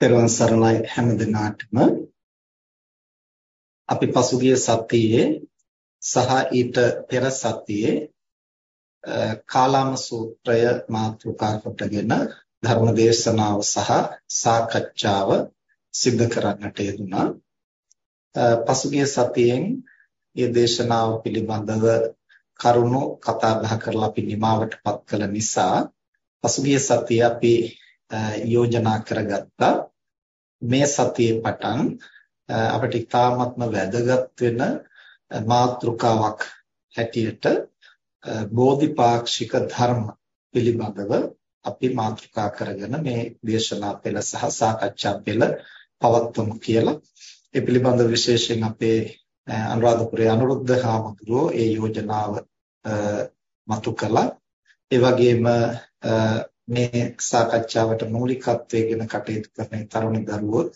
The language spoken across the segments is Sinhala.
පෙරවන් සරණයි හැම දිනාටම අපි පසුගිය සතියේ සහ ඊට පෙර සතියේ කාලාම සූත්‍රය මාතෘකා කොටගෙන ධර්ම දේශනාව සහ සාකච්ඡාව සිද්ධ කරන්නට යෙදුණා. පසුගිය සතියෙන් මේ දේශනාව පිළිබඳව කරුණු කතා බහ කරලා අපි නිමාවටපත් කළ නිසා පසුගිය සතියේ අපි යෝජනා කරගත්තා. මේ සතියේ පටන් අපිට ඉතාමත්ම වැදගත් වෙන මාතෘකාවක් හැටියට බෝධිපාක්ෂික ධර්ම පිළිබඳව අපි මාතෘකා කරගෙන මේ දේශනා පෙළ සහ සාකච්ඡා පෙළ පවත්වමු කියලා. ඒ පිළිබඳව විශේෂයෙන් අපේ අනුරාධපුරයේ අනුරුද්ධ හාමුදුරුවෝ ඒ යෝජනාව මතු කළා. ඒ වගේම මේ සාකච්ඡාවට මූලිකත්වයෙන් කටයුතු කරන තරුණ දරුවොත්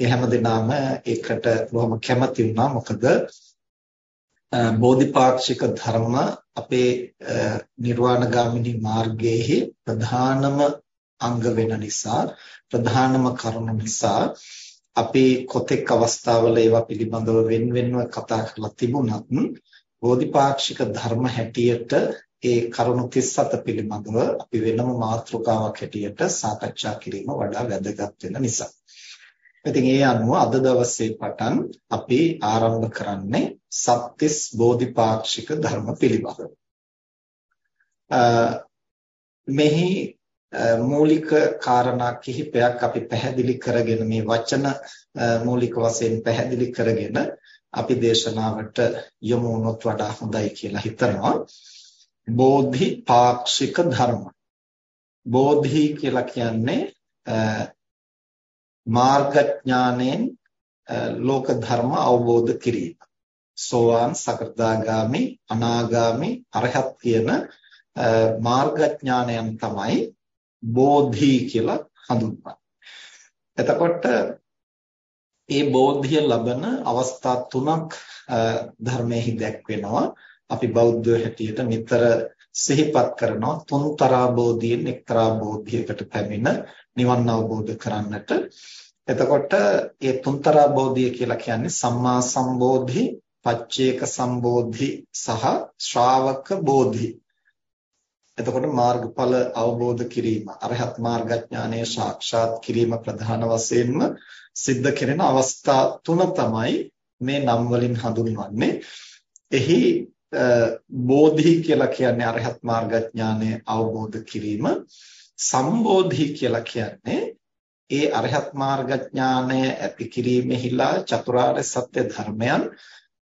ඒ හැමදෙනාම ඒකට බොහොම කැමති වුණා. මොකද බෝධිපාක්ෂික ධර්ම අපේ නිර්වාණගාමිනී මාර්ගයේ ප්‍රධානම අංග වෙන නිසා ප්‍රධානම කරුණ නිසා අපි කොතෙක් අවස්ථාවල ඒවා පිළිබඳව වෙන වෙනම කතා කරලා තිබුණත් බෝධිපාක්ෂික ධර්ම හැටියට ඒ කරුණු 37 පිළිබඳව අපි වෙනම මාතෘකාවක් හැටියට සාකච්ඡා කිරීම වඩා වැදගත් වෙන නිසා. ඉතින් ඒ අනුව අද දවසේ පටන් අපි ආරම්භ කරන්නේ සත්‍තිස් බෝධිපාක්ෂික ධර්ම පිළිබඳව. මෙහි මූලික කාරණා කිහිපයක් අපි පැහැදිලි කරගෙන මේ වචන මූලික වශයෙන් පැහැදිලි කරගෙන අපි දේශනාවට යොමු වුණොත් වඩා හොඳයි කියලා හිතනවා. බෝධි පාක්ෂික ධර්ම. බෝධි කියලා කියන්නේ මාර්ගඥාණයෙන් ලෝක ධර්ම අවබෝධ කිරීම. සෝවාන් සකෘදාගාමි අනාගාමි අරහත් කියන මාර්ගඥානයන් තමයි බෝධි කියලා හඳුන්වන්නේ. එතකොට මේ බෝධිය ලබන අවස්ථා තුනක් ධර්මයේ දැක්වෙනවා. අපි බෞද්ධ හැටියට නිතර සිහිපත් කරනවා තුන්තරා බෝධියෙන් එක්තරා බෝධියකට පැමිණ නිවන් අවබෝධ කරන්නට. එතකොට මේ තුන්තරා බෝධිය කියලා කියන්නේ සම්මා සම්බෝධි, පච්චේක සම්බෝධි සහ ශ්‍රාවක බෝධි. එතකොට මාර්ගඵල අවබෝධ කිරීම, අරහත් මාර්ගඥානය සාක්ෂාත් කිරීම ප්‍රධාන වශයෙන්ම සිද්ධ කෙරෙන අවස්ථා තුන තමයි මේ නම් වලින් හඳුන්වන්නේ. එහි බෝධි කියලා කියන්නේ අරහත් මාර්ගඥානය අවබෝධ කිරීම සම්බෝධි කියලා කියන්නේ ඒ අරහත් මාර්ගඥානය ඇති කිරීමෙහිලා චතුරාර්ය සත්‍ය ධර්මයන්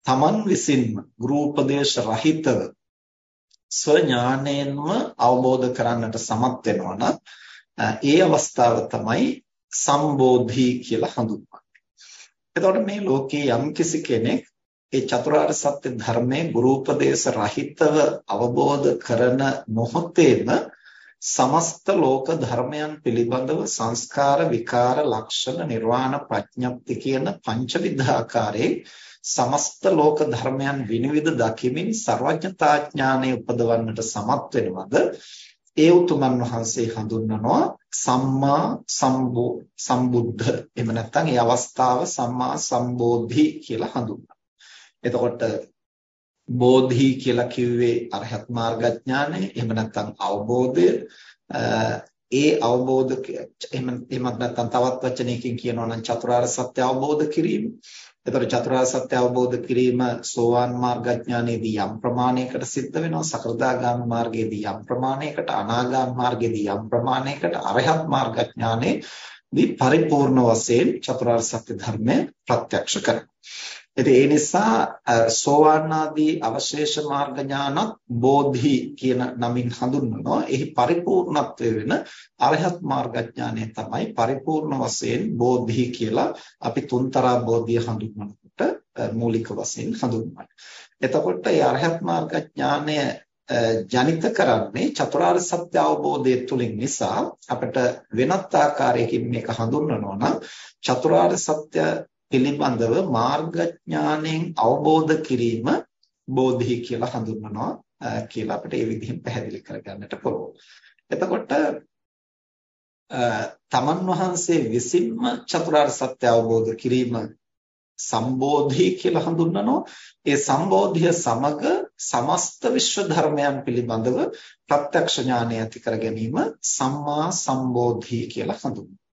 තමන් විසින්ම ගෘහපදේශ රහිතව ස්වඥාණයෙන්ම අවබෝධ කරන්නට සමත් වෙනවා නම් ඒ අවස්ථාව තමයි සම්බෝධි කියලා හඳුන්වන්නේ. එතකොට මේ ලෝකේ යම්කිසි කෙනෙක් ඒ චතුරාර්ය සත්‍ය ධර්මයේ ගුරුපදේශ රහිතව අවබෝධ කරන මොහොතේම සමස්ත ලෝක ධර්මයන් පිළිබඳව සංස්කාර විකාර ලක්ෂණ නිර්වාණ ප්‍රඥප්ති කියන පංචවිධාකාරයේ සමස්ත ලෝක ධර්මයන් විනිවිද දකිමින් ਸਰවඥතා ඥානය උපදවන්නට සමත් වෙනවද? ඒ උතුමන් වහන්සේ හඳුන්වනවා සම්මා සම්බුද්ධ. එහෙම නැත්නම් ඒ අවස්ථාව සම්මා සම්බෝධි කියලා හඳුන්වනවා. එතකොට බෝධි කියලා කිව්වේ අරහත් මාර්ගඥානය එහෙම නැත්නම් අවබෝධය ඒ අවබෝධ එහෙම එහෙමත් නැත්නම් තවත් වචනයකින් කියනවා නම් චතුරාර්ය සත්‍ය අවබෝධ කිරීම. එතකොට චතුරාර්ය සත්‍ය අවබෝධ කිරීම සෝවාන් මාර්ගඥානයේදී යම් ප්‍රමාණයකට සිද්ධ වෙනවා. සකෘදාගාමී මාර්ගයේදී යම් ප්‍රමාණයකට, අනාගාමී මාර්ගයේදී යම් ප්‍රමාණයකට, අරහත් මාර්ගඥානයේදී පරිපූර්ණ වශයෙන් චතුරාර්ය සත්‍ය ධර්මය ප්‍රත්‍යක්ෂ කරනවා. ඉතින් ඒ නිසා සෝවාන් ආදී අවශේෂ මාර්ග ඥානත් බෝධි කියන නමින් හඳුන්වනවා. එහි පරිපූර්ණත්වය වෙන අරහත් මාර්ග ඥානය තමයි පරිපූර්ණ වශයෙන් බෝධි කියලා අපි තුන්තරා බෝධිය හඳුන්වනකොට මූලික වශයෙන් හඳුන්වනවා. එතකොට මේ අරහත් මාර්ග ඥානය ජනිත කරන්නේ චතුරාර්ය සත්‍ය අවබෝධය තුලින් නිසා අපිට වෙනත් ආකාරයකින් මේක හඳුන්වනවා නම් චතුරාර්ය සත්‍ය පිළිබඳව මාර්ගඥාණයෙන් අවබෝධ කිරීම බෝධි කියලා හඳුන්වනවා කියලා අපිට ඒ විදිහෙන් පැහැදිලි කරගන්නට පුළුවන්. එතකොට තමන් වහන්සේ විසින්ම චතුරාර්ය සත්‍ය අවබෝධ කිරීම සම්බෝධි කියලා හඳුන්වනවා. ඒ සම්බෝධිය සමග සමස්ත විශ්ව ධර්මයන් පිළිබඳව ප්‍රත්‍යක්ෂ ඥානය ඇති කර ගැනීම සම්මා සම්බෝධි කියලා හඳුන්වනවා.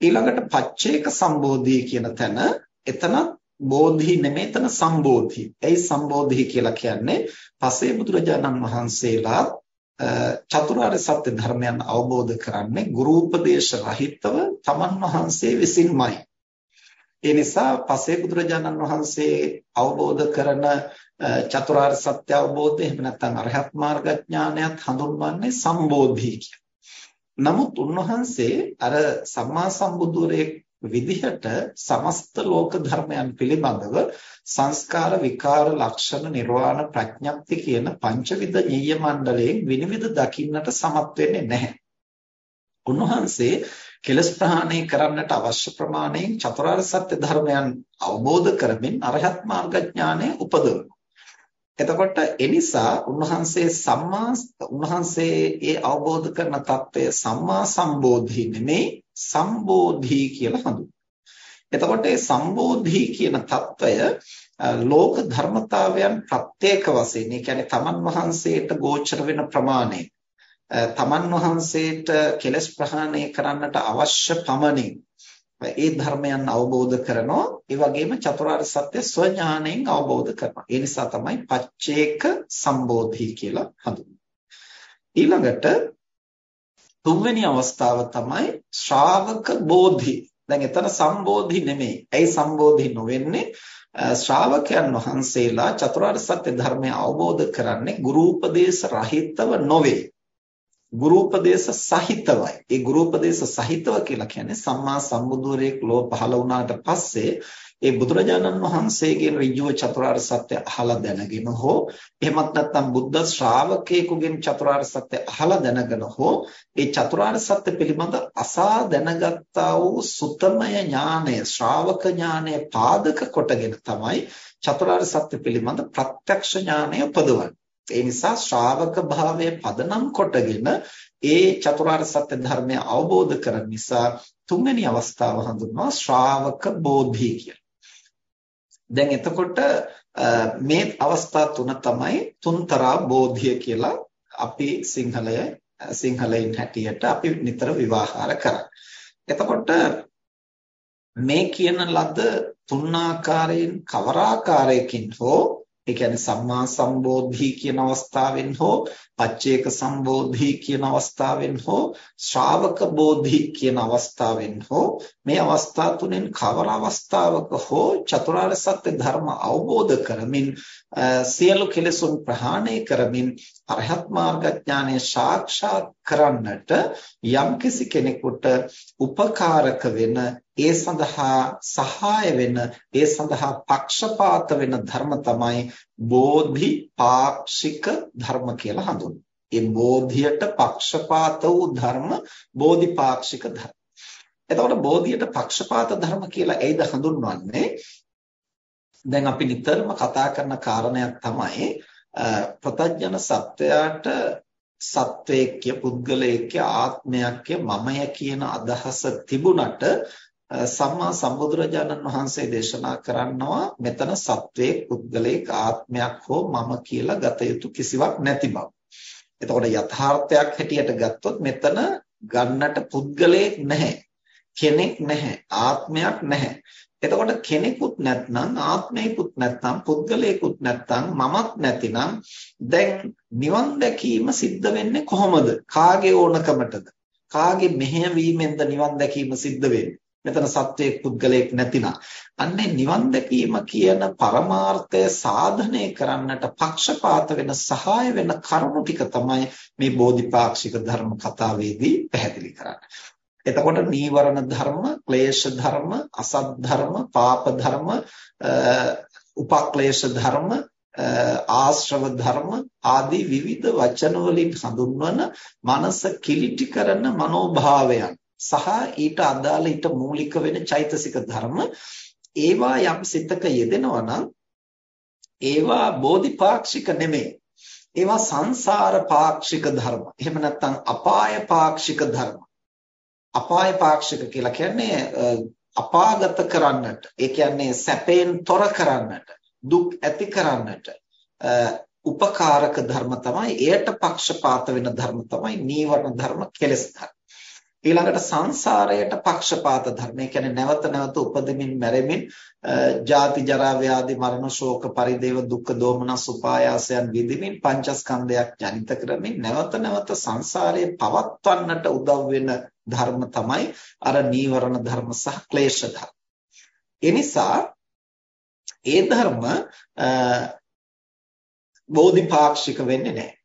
ඊළඟට පච්චේක සම්බෝධි කියන තැන එතන බෝධි නෙමෙයි එතන සම්බෝධි. ඒ සම්බෝධි කියලා කියන්නේ පසේ බුදුරජාණන් වහන්සේලා චතුරාර්ය සත්‍ය ධර්මයන් අවබෝධ කරන්නේ ගුරු උපදේශ රහිතව තමන් වහන්සේ විසින්මයි. ඒ නිසා පසේ බුදුරජාණන් වහන්සේ අවබෝධ කරන චතුරාර්ය සත්‍ය අවබෝධය එහෙම නැත්නම් අරහත් මාර්ග ඥානයත් හඳුන්වන්නේ සම්බෝධි කියලා. නමුත් උන්වහන්සේ අර සම්මා සම්බුදුරේ විදිහට සමස්ත ලෝක ධර්මයන් පිළිබඳව සංස්කාර විකාර ලක්ෂණ නිර්වාණ ප්‍රඥප්ති කියන පංචවිධ ඤෙය්‍ය මණ්ඩලයෙන් විනිවිද දකින්නට සමත් වෙන්නේ නැහැ. උන්වහන්සේ කෙලස් ප්‍රහාණය කරන්නට අවශ්‍ය ප්‍රමාණයෙන් චතුරාර්ය සත්‍ය ධර්මයන් අවබෝධ කරමින් අරහත් මාර්ග ඥානය උපදවනවා. එතකොට එනිසා උන්වහන්සේ සම්මා උන්වහන්සේ ඒ අවබෝධ කරන తත්වය සම්මා සම්බෝධි නෙමේ සම්බෝධි කියලා හඳුන්වනවා. එතකොට මේ සම්බෝධි කියන తත්වය ලෝක ධර්මතාවයන් ප්‍රත්‍යක වශයෙන්, ඒ කියන්නේ තමන් වහන්සේට ගෝචර වෙන ප්‍රමාණය, තමන් වහන්සේට කෙලස් ප්‍රහාණය කරන්නට අවශ්‍ය පමණින් ඒ ධර්මයන් අවබෝධ කරනවා. ඒ වගේම චතුරාර්ය සත්‍ය ස්වඥාණයෙන් අවබෝධ කරනවා. ඒ නිසා තමයි පච්චේක සම්බෝධි කියලා හඳුන්වන්නේ. ඊළඟට තුන්වෙනි අවස්ථාව තමයි ශ්‍රාවක බෝධි. දැන් එතන සම්බෝධි නෙමෙයි. ඇයි සම්බෝධි නොවෙන්නේ? ශ්‍රාවකයන් වහන්සේලා චතුරාර්ය සත්‍ය ධර්මය අවබෝධ කරන්නේ ගුරු උපදේශ රහිතව නොවේ. ගුරු උපදේශ සහිතවයි. ඒ ගුරු උපදේශ සහිතව කියලා කියන්නේ සම්මා සම්බුදුරෙක් ලෝ පහළ වුණාට පස්සේ ඒ බුදුරජාණන් වහන්සේගෙන් ඍජුව චතුරාර්ය සත්‍ය අහලා දැනගෙන හෝ එහෙමත් නැත්නම් බුද්ධ ශ්‍රාවකයෙකුගෙන් චතුරාර්ය සත්‍ය අහලා දැනගෙන හෝ ඒ චතුරාර්ය සත්‍ය පිළිබඳ අසා දැනගත්තා වූ සුතමය ඥානය ශ්‍රාවක ඥානය පාදක කොටගෙන තමයි චතුරාර්ය සත්‍ය පිළිබඳ ප්‍රත්‍යක්ෂ ඥානය උපදවන්නේ. ඒ නිසා ශ්‍රාවක භාවය පදනම් කොටගෙන ඒ චතුරාර්ය සත්‍ය ධර්මය අවබෝධ කරගන්න නිසා තුන්වෙනි අවස්ථාව හඳුන්වනවා ශ්‍රාවක බෝධි කියලා. දැන් එතකොට මේ අවස්ථා තුන තමයි තුන්තරා බෝධිය කියලා අපි සිංහලය සිංහලයින් හැටියට අපි නිතර විවාහාර කරන්නේ. එතකොට මේ කියන ලද තුන් ආකාරයෙන් කවර ආකාරයකින් හෝ ඒ කියන්නේ සම්මා සම්බෝධි කියන අවස්ථාවෙන් හෝ පච්චේක සම්බෝධි කියන අවස්ථාවෙන් හෝ ශ්‍රාවක බෝධි කියන අවස්ථාවෙන් හෝ මේ අවස්ථා තුනෙන් කවර අවස්ථාවක හෝ චතුරාර්ය සත්‍ය ධර්ම අවබෝධ කරමින් සියලු කෙලෙසුන් ප්‍රහාණය කරමින් අරහත් මාර්ගඥානය සාක්ෂාත් කරන්නට යම්කිසි කෙනෙකුට උපකාරක වෙන ඒ සඳහා සහාය වෙන ඒ සඳහා පක්ෂපාත වෙන ධර්ම තමයි බෝධි පාක්ෂික ධර්ම කියලා හඳුන්වන්නේ. ඒ බෝධියට පක්ෂපාත වූ ධර්ම බෝධිපාක්ෂික ධර්ම. එතකොට බෝධියට පක්ෂපාත ධර්ම කියලා එයිද හඳුන්වන්නේ දැන් අපි නිතරම කතා කරන කාරණයක් තමයි ප්‍රතඥ සත්වයාට සත්වේක්‍ය පුද්ගලේක්‍ය ආත්මයක්ය මමය කියන අදහස තිබුණට සම්මා සම්බුදුරජාණන් වහන්සේ දේශනා කරනවා මෙතන සත්වයේ පුද්ගලයක ආත්මයක් හෝ මම කියලා ගත යුතු කිසිවක් නැති බව. එතකොට යථාර්ථයක් හැටියට ගත්තොත් මෙතන ගන්නට පුද්ගලයෙක් නැහැ. කෙනෙක් නැහැ. ආත්මයක් නැහැ. එතකොට කෙනෙකුත් නැත්නම් ආත්මයකුත් නැත්නම් පුද්ගලයෙකුත් නැත්නම් මමත් නැතිනම් දැන් නිවන් දැකීම සිද්ධ වෙන්නේ කොහොමද? කාගේ ඕනකමටද? කාගේ මෙහෙයවීමෙන්ද නිවන් දැකීම සිද්ධ වෙන්නේ? මෙතන සත්වයේ පුද්ගලයෙක් නැතිනම් අන්නේ නිවන් දැකීම කියන පරමාර්ථය සාධනය කරන්නට පක්ෂපාත වෙන සහාය වෙන කරුණු ටික තමයි මේ බෝධිපාක්ෂික ධර්ම කතාවේදී පැහැදිලි කරන්නේ. එතකොට නීවරණ ධර්ම, ක්ලේශ ධර්ම, අසත් ධර්ම, පාප ධර්ම, උපක්ලේශ ධර්ම, ආශ්‍රව ධර්ම ආදී විවිධ වචන වලින් හඳුන්වන මනස කිලිටි කරන මනෝභාවයන් සහ ඊට අදාළ ඊට මූලික වෙන චෛතසික ධර්ම ඒවා යම් සිතක යෙදෙනවා නම් ඒවා බෝධිපාක්ෂික නෙමෙයි. ඒවා සංසාර පාක්ෂික ධර්ම. එහෙම නැත්නම් අපාය පාක්ෂික ධර්ම. අපාය පාක්ෂික කියලා කියන්නේ අපාගත කරන්නට. ඒ කියන්නේ සැපයෙන් තොර කරන්නට. දුක් ඇති කරන්නට. උපකාරක ධර්ම තමයි. එයට පක්ෂපාත වෙන ධර්ම තමයි නීවරණ ධර්ම කෙලෙස් ධර්ම. ඊළඟට සංසාරයට පක්ෂපාත ධර්ම. ඒ කියන්නේ නැවත නැවත උපදෙමින් මැරෙමින් ජාති ජරා ව්‍යාධි මරණ ශෝක පරිදේව දුක්ඛ දෝමනස් උපායාසයන් විඳිමින් පංචස්කන්ධයක් ජනිත කරමින් නැවත නැවත සංසාරයේ පවත්වන්නට උදව් වෙන ධර්ම තමයි අර නීවරණ ධර්ම සහ ක්ලේශ ධර්ම. ඒ නිසා ඒ ධර්ම බෝධිපාක්ෂික වෙන්නේ නැහැ.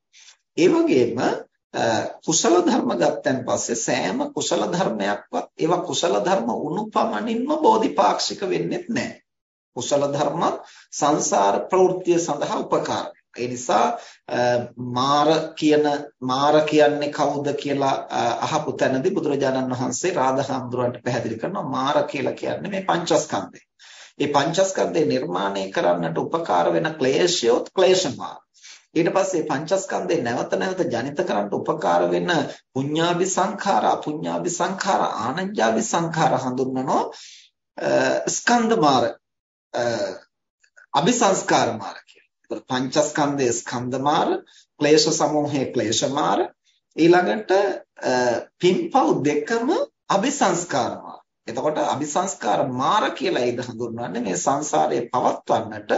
ඒ වගේම කුසල ධර්ම ගත්තන් පස්සේ සෑම කුසල ධර්මයක්වත් ඒවා කුසල ධර්ම උනුපමණින්ම බෝධිපාක්ෂික වෙන්නේ නැහැ. කුසල ධර්මත් සංසාර ප්‍රවෘත්තිය සඳහා උපකාර ඒ නිසා මාර කියන මාර කියන්නේ කවුද කියලා අහපු තැනදී බුදුරජාණන් වහන්සේ රාධහාමුදුරන්ට පැහැදිලි කරනවා මාර කියලා කියන්නේ මේ පංචස්කන්ධය. මේ පංචස්කන්ධය නිර්මාණය කරන්නට උපකාර වෙන ක්ලේශයොත් ක්ලේශ මාර. ඊට පස්සේ පංචස්කන්ධේ නැවත නැවත ජනිත කරන්න උපකාර වෙන පුඤ්ඤාභි සංඛාර අපුඤ්ඤාභි සංඛාර ආනඤ්ඤාභි සංඛාර හඳුන්වනෝ ස්කන්ධ මාර අபிසංස්කාර මාර කියලා. ඒතර පංචස්කන්ධයේ ස්කන්ධ මාර, ක්ලේශ සමූහයේ ක්ලේශ මාර, ඊළඟට පින්පව් දෙකම අபிසංස්කාර මාර. එතකොට අபிසංස්කාර මාර කියලා ඒද හඳුන්වන්නේ මේ සංසාරයේ පවත්වන්නට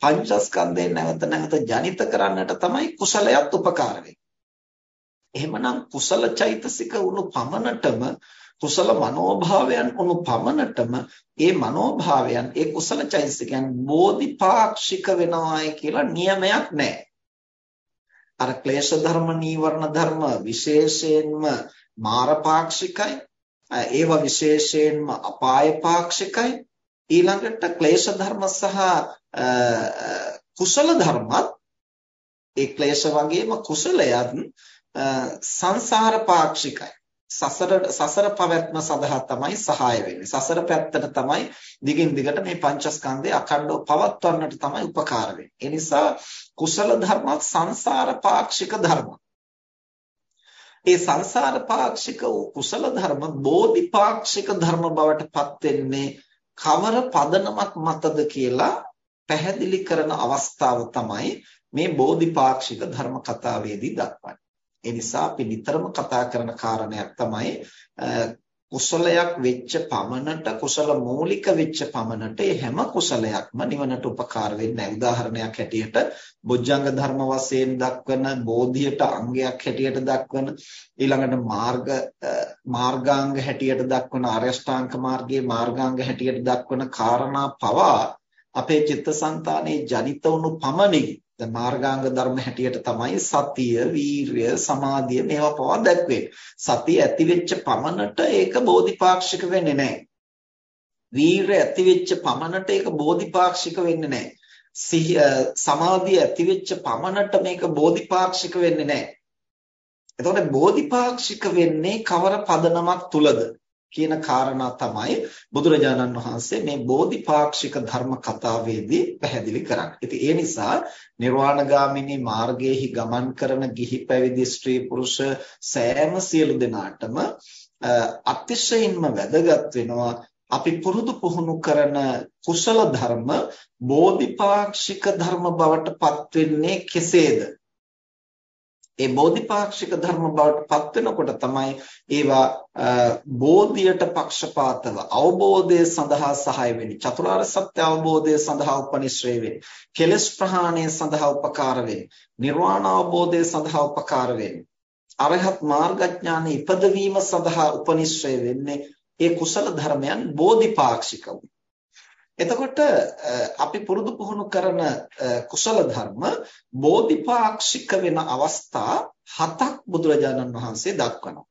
පංචස්කන්ධයෙන් නැවත නැවත ජනිත කරන්නට තමයි කුසලයක් උපකාර එහෙමනම් කුසල චෛතසික උණු පමණටම කුසල මනෝභාවයන් උණු පමණටම ඒ මනෝභාවයන් ඒ කුසල චෛතසිකයන් බෝධිපාක්ෂික වෙනවායි කියලා නියමයක් නැහැ. අර ක්ලේශ ධර්ම නීවරණ ධර්ම විශේෂයෙන්ම මාරපාක්ෂිකයි ඒවා විශේෂයෙන්ම අපාය පාක්ෂිකයි. ඊළඟට ක්ලේශ ධර්ම සහ කුසල ධර්මත් ඒ ක්ලේශ වගේම කුසලයත් සංසාර පාක්ෂිකයි. සසර සසර පැවැත්ම සඳහා තමයි සහාය වෙන්නේ. සසර පැත්තට තමයි දිගින් දිගට මේ පංචස්කන්ධය අඛණ්ඩව පවත්වන්නට තමයි උපකාර වෙන්නේ. ඒ නිසා කුසල ධර්මත් සංසාර පාක්ෂික ධර්ම ඒ සංසාර පාක්ෂික වූ කුසල ධර්ම බෝධිපාක්ෂික ධර්ම බවට පත් වෙන්නේ කවර පදනමක් මතද කියලා පැහැදිලි කරන අවස්ථාව තමයි මේ බෝධිපාක්ෂික ධර්ම කතාවේදී දක්වන්නේ. ඒ නිසා අපි නිතරම කතා කරන කාරණයක් තමයි කුසලයක් වෙච්ච පමණට කුසල මූලික වෙච්ච පමණට ඒ හැම කුසලයක්ම නිවනට උපකාර වෙන්නේ උදාහරණයක් හැටියට බොජ්ජංග ධර්ම වශයෙන් දක්වන බෝධියට අංගයක් හැටියට දක්වන ඊළඟට මාර්ග මාර්ගාංග හැටියට දක්වන ආර්යෂ්ටාංග මාර්ගයේ මාර්ගාංග හැටියට දක්වන කාරණා පවා අපේ චිත්තසංතානයේ ජනිත වුණු පමණින් දැන් මාර්ගාංග ධර්ම හැටියට තමයි සතිය, වීරිය, සමාධිය මේවා පවා දැක්වෙන්නේ. සතිය ඇති වෙච්ච පමණට ඒක බෝධිපාක්ෂික වෙන්නේ නැහැ. වීරිය ඇති වෙච්ච පමණට ඒක බෝධිපාක්ෂික වෙන්නේ නැහැ. සිහිය සමාධිය ඇති වෙච්ච පමණට මේක බෝධිපාක්ෂික වෙන්නේ නැහැ. එතකොට බෝධිපාක්ෂික වෙන්නේ කවර පදනමක් තුලද? කියන කාරණා තමයි බුදුරජාණන් වහන්සේ මේ බෝධිපාක්ෂික ධර්ම කතාවේදී පැහැදිලි කරන්නේ. ඉතින් ඒ නිසා නිර්වාණගාමිනී මාර්ගයේහි ගමන් කරන ගිහි පැවිදි ස්ත්‍රී පුරුෂ සෑම සියලු දෙනාටම අතිශයින්ම වැදගත් වෙනවා අපි පුරුදු පුහුණු කරන කුසල ධර්ම බෝධිපාක්ෂික ධර්ම බවට පත් වෙන්නේ කෙසේද ඒ බෝධිපාක්ෂික ධර්ම බවට පත් වෙනකොට තමයි ඒවා බෝධියට පක්ෂපාතව අවබෝධය සඳහා සහාය වෙන්නේ. චතුරාර්ය සත්‍ය අවබෝධය සඳහා උපනිශ්‍රේ වෙන්නේ. කෙලස් ප්‍රහාණය සඳහා උපකාර වෙන්නේ. නිර්වාණ අවබෝධය සඳහා උපකාර වෙන්නේ. අරහත් මාර්ගඥානෙ ඉපදවීම සඳහා උපනිශ්‍රේ වෙන්නේ. ඒ කුසල ධර්මයන් බෝධිපාක්ෂික වුනේ එතකොට අපි පුරුදු පුහුණු කරන කුසල ධර්ම බෝධිපාක්ෂික වෙන අවස්ථා හතක් බුදුරජාණන් වහන්සේ දක්වනවා.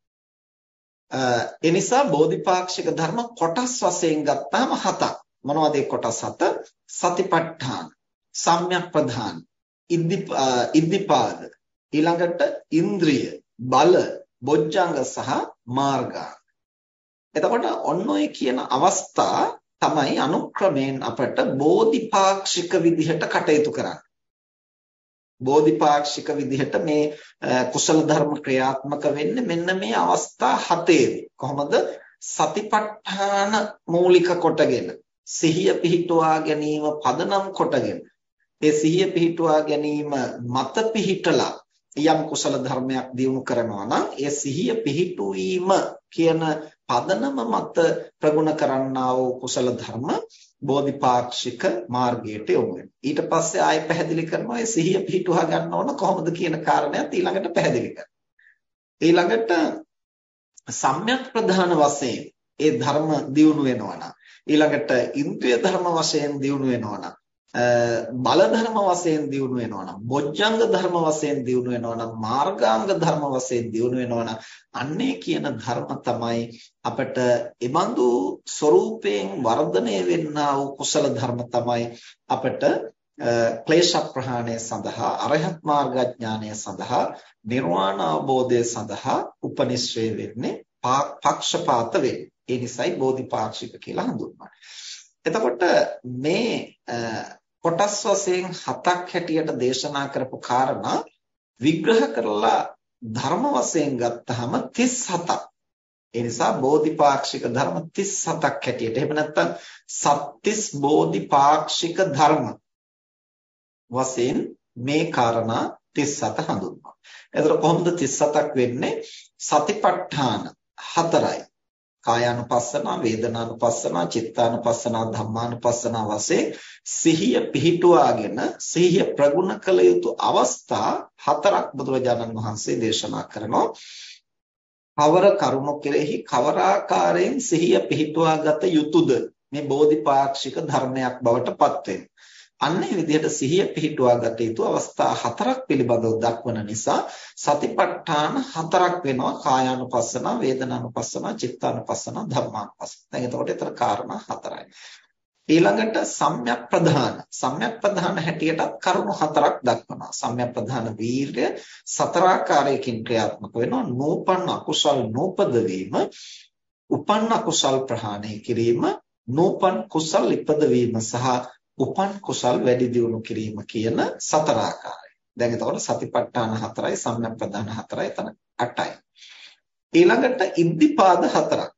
ඒ නිසා බෝධිපාක්ෂික ධර්ම කොටස් වශයෙන් ගත්තාම හතක්. මොනවද ඒ කොටස් හත? සතිපට්ඨාන, සම්‍යක් ප්‍රධාන, ඉද්ධිපාද, ඊළඟට ඉන්ද්‍රිය, බල, බොජ්ජංග සහ මාර්ගා. එතකොට ඔන්න ඔය කියන අවස්ථා තමයි අනුක්‍රමයෙන් අපට බෝධිපාක්ෂික විදිහට කටයුතු කරන්න. බෝධිපාක්ෂික විදිහට මේ කුසල ධර්ම ක්‍රියාත්මක වෙන්නේ මෙන්න මේ අවස්ථා හතේදී. කොහොමද? සතිපට්ඨාන මූලික කොටගෙන සිහිය පිහිටුවා ගැනීම පදනම් කොටගෙන ඒ සිහිය පිහිටුවා ගැනීම මත පිහිටලා යම් කුසල ධර්මයක් දියුණු කරනවා නම් ඒ සිහිය පිහිටුවීම කියන පදනම මත ප්‍රගුණ කරන්නා වූ කුසල ධර්ම බෝධිපාක්ෂික මාර්ගයට යොමු වෙනවා. ඊට පස්සේ ආයෙ පැහැදිලි කරනවා ඒ සිහිය පිහිටුවා ගන්න ඕන කොහොමද කියන කාරණයක් ඊළඟට පැහැදිලි කරනවා. ඊළඟට සම්‍යක් ප්‍රධාන වශයෙන් ඒ ධර්ම දියුණු වෙනවා නම් ඊළඟට ඉන්ද්‍රිය ධර්ම වශයෙන් දියුණු වෙනවා නම් බල ධර්ම වශයෙන් දියුණු වෙනවා නම් බොජ්ජංග ධර්ම වශයෙන් දියුණු වෙනවා නම් මාර්ගාංග ධර්ම වශයෙන් දියුණු වෙනවා නම් අන්නේ කියන ධර්ම තමයි අපට එබඳු ස්වરૂපයෙන් වර්ධනය වෙන්නා වූ කුසල ධර්ම තමයි අපට ක්ලේශ ප්‍රහාණය සඳහා අරහත් මාර්ගඥානය සඳහා නිර්වාණ අවබෝධය සඳහා උපනිශ්‍රේ වෙන්නේ පක්ෂපාත වෙන්නේ. ඒ නිසායි බෝධිපාක්ෂික කියලා හඳුන්වන්නේ. එතකොට මේ කොටස් වශයෙන් හතක් හැටියට දේශනා කරපු කාරණා විග්‍රහ කරලා ධර්ම වශයෙන් ගත්තහම 37ක්. ඒ නිසා බෝධිපාක්ෂික ධර්ම 37ක් හැටියට. එහෙම නැත්නම් සත්‍තිස් බෝධිපාක්ෂික ධර්ම වශයෙන් මේ කාරණා 37 හඳුන්වනවා. එතකොට කොහොමද 37ක් වෙන්නේ? සතිපට්ඨාන හතරයි. කායානුපස්සනා, වේදනානුපස්සනා, චිත්තානුපස්සනා, ධම්මානුපස්සනා වශයෙන් සිහිය පිහිටුවාගෙන සිහිය ප්‍රගුණ කළ යුතු අවස්ථා හතරක් බුදුරජාණන් වහන්සේ දේශනා කරනවා. කවර කරුණු කෙරෙහි කවර ආකාරයෙන් සිහිය පිහිටුවාගත යුතුද මේ බෝධිපාක්ෂික ධර්මයක් බවට පත් වෙනවා. අන්නේ විදිහට සිහිය පිහිටුවා ගත යුතු අවස්ථා හතරක් පිළිබඳව දක්වන නිසා සතිපට්ඨාන හතරක් වෙනවා කායානුපස්සන, වේදනානුපස්සන, චිත්තානුපස්සන, ධම්මානුපස්සන. දැන් එතකොට ඒතර කාරණා හතරයි. ඊළඟට සම්‍යක් ප්‍රධාන සම්‍යක් ප්‍රධාන හැටියටත් කරුණු හතරක් දක්වනවා සම්‍යක් ප්‍රධාන වීර්ය සතරාකාරයකින් ක්‍රියාත්මක වෙනවා නූපන් අකුසල් නූපද වීම උපන් අකුසල් ප්‍රහාණය කිරීම නූපන් කුසල් ඉපද වීම සහ උපන් කුසල් වැඩි දියුණු කිරීම කියන සතර ආකාරය. දැන් එතකොට සතිපට්ඨාන හතරයි සම්‍යක් ප්‍රදාන හතරයි එතන 8යි. ඊළඟට ඉද්ධිපාද හතරක්.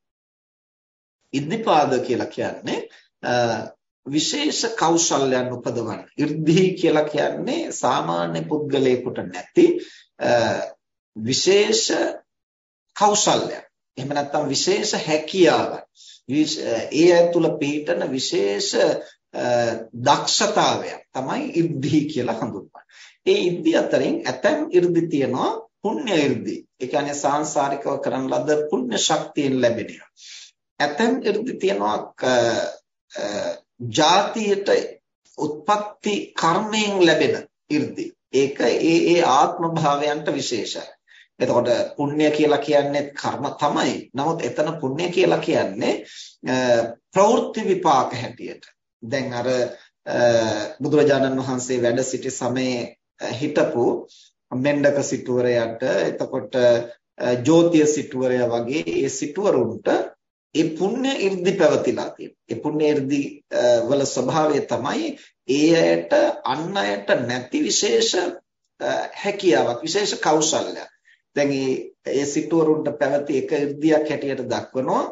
ඉද්ධිපාද කියලා කියන්නේ විශේෂ කෞශල්‍යයන් උපදවන. 이르දි කියලා කියන්නේ සාමාන්‍ය පුද්ගලයෙකුට නැති විශේෂ කෞශල්‍යයක්. එහෙම නැත්නම් විශේෂ හැකියාවක්. ඒ ඇතුළ පිහිටන විශේෂ දක්ෂතාවයක් තමයි ඉර්ධි කියලා හඳුන්වන්නේ. ඒ ඉර්ධි අතරින් ඇතැම් ඉර්ධි තියෙනවා පුණ්‍ය ඉර්ධි. ඒ කියන්නේ සාංශාරිකව කරන ලද පුණ්‍ය ශක්තියෙන් ලැබෙන ඒවා. ඇතැම් ඉර්ධි තියෙනවා ජාතියට උත්පත්ති කර්මයෙන් ලැබෙන 이르දි. ඒක ඒ ඒ ආත්ම භාවයන්ට විශේෂයි. එතකොට පුණ්‍ය කියලා කියන්නේ කර්ම තමයි. නමුත් එතන පුණ්‍ය කියලා කියන්නේ ප්‍රවෘත්ති විපාක හැටියට. දැන් අර බුදුරජාණන් වහන්සේ වැඩ සිටි සමයේ හිටපු මෙණ්ඩක සිටුවරයාට එතකොට ජෝතිය සිටුවරයා වගේ ඒ සිටුවරුන්ට ඒ පුණ්‍ය irdi පැවතිලා තියෙනවා. ඒ පුණ්‍ය irdi වල ස්වභාවය තමයි ඒ අයට අන් අයට නැති විශේෂ හැකියාවක් විශේෂ කෞශල්‍යයක්. දැන් ඒ සිටුවරුන්ට පැවති එක irdiයක් හැටියට දක්වනවා.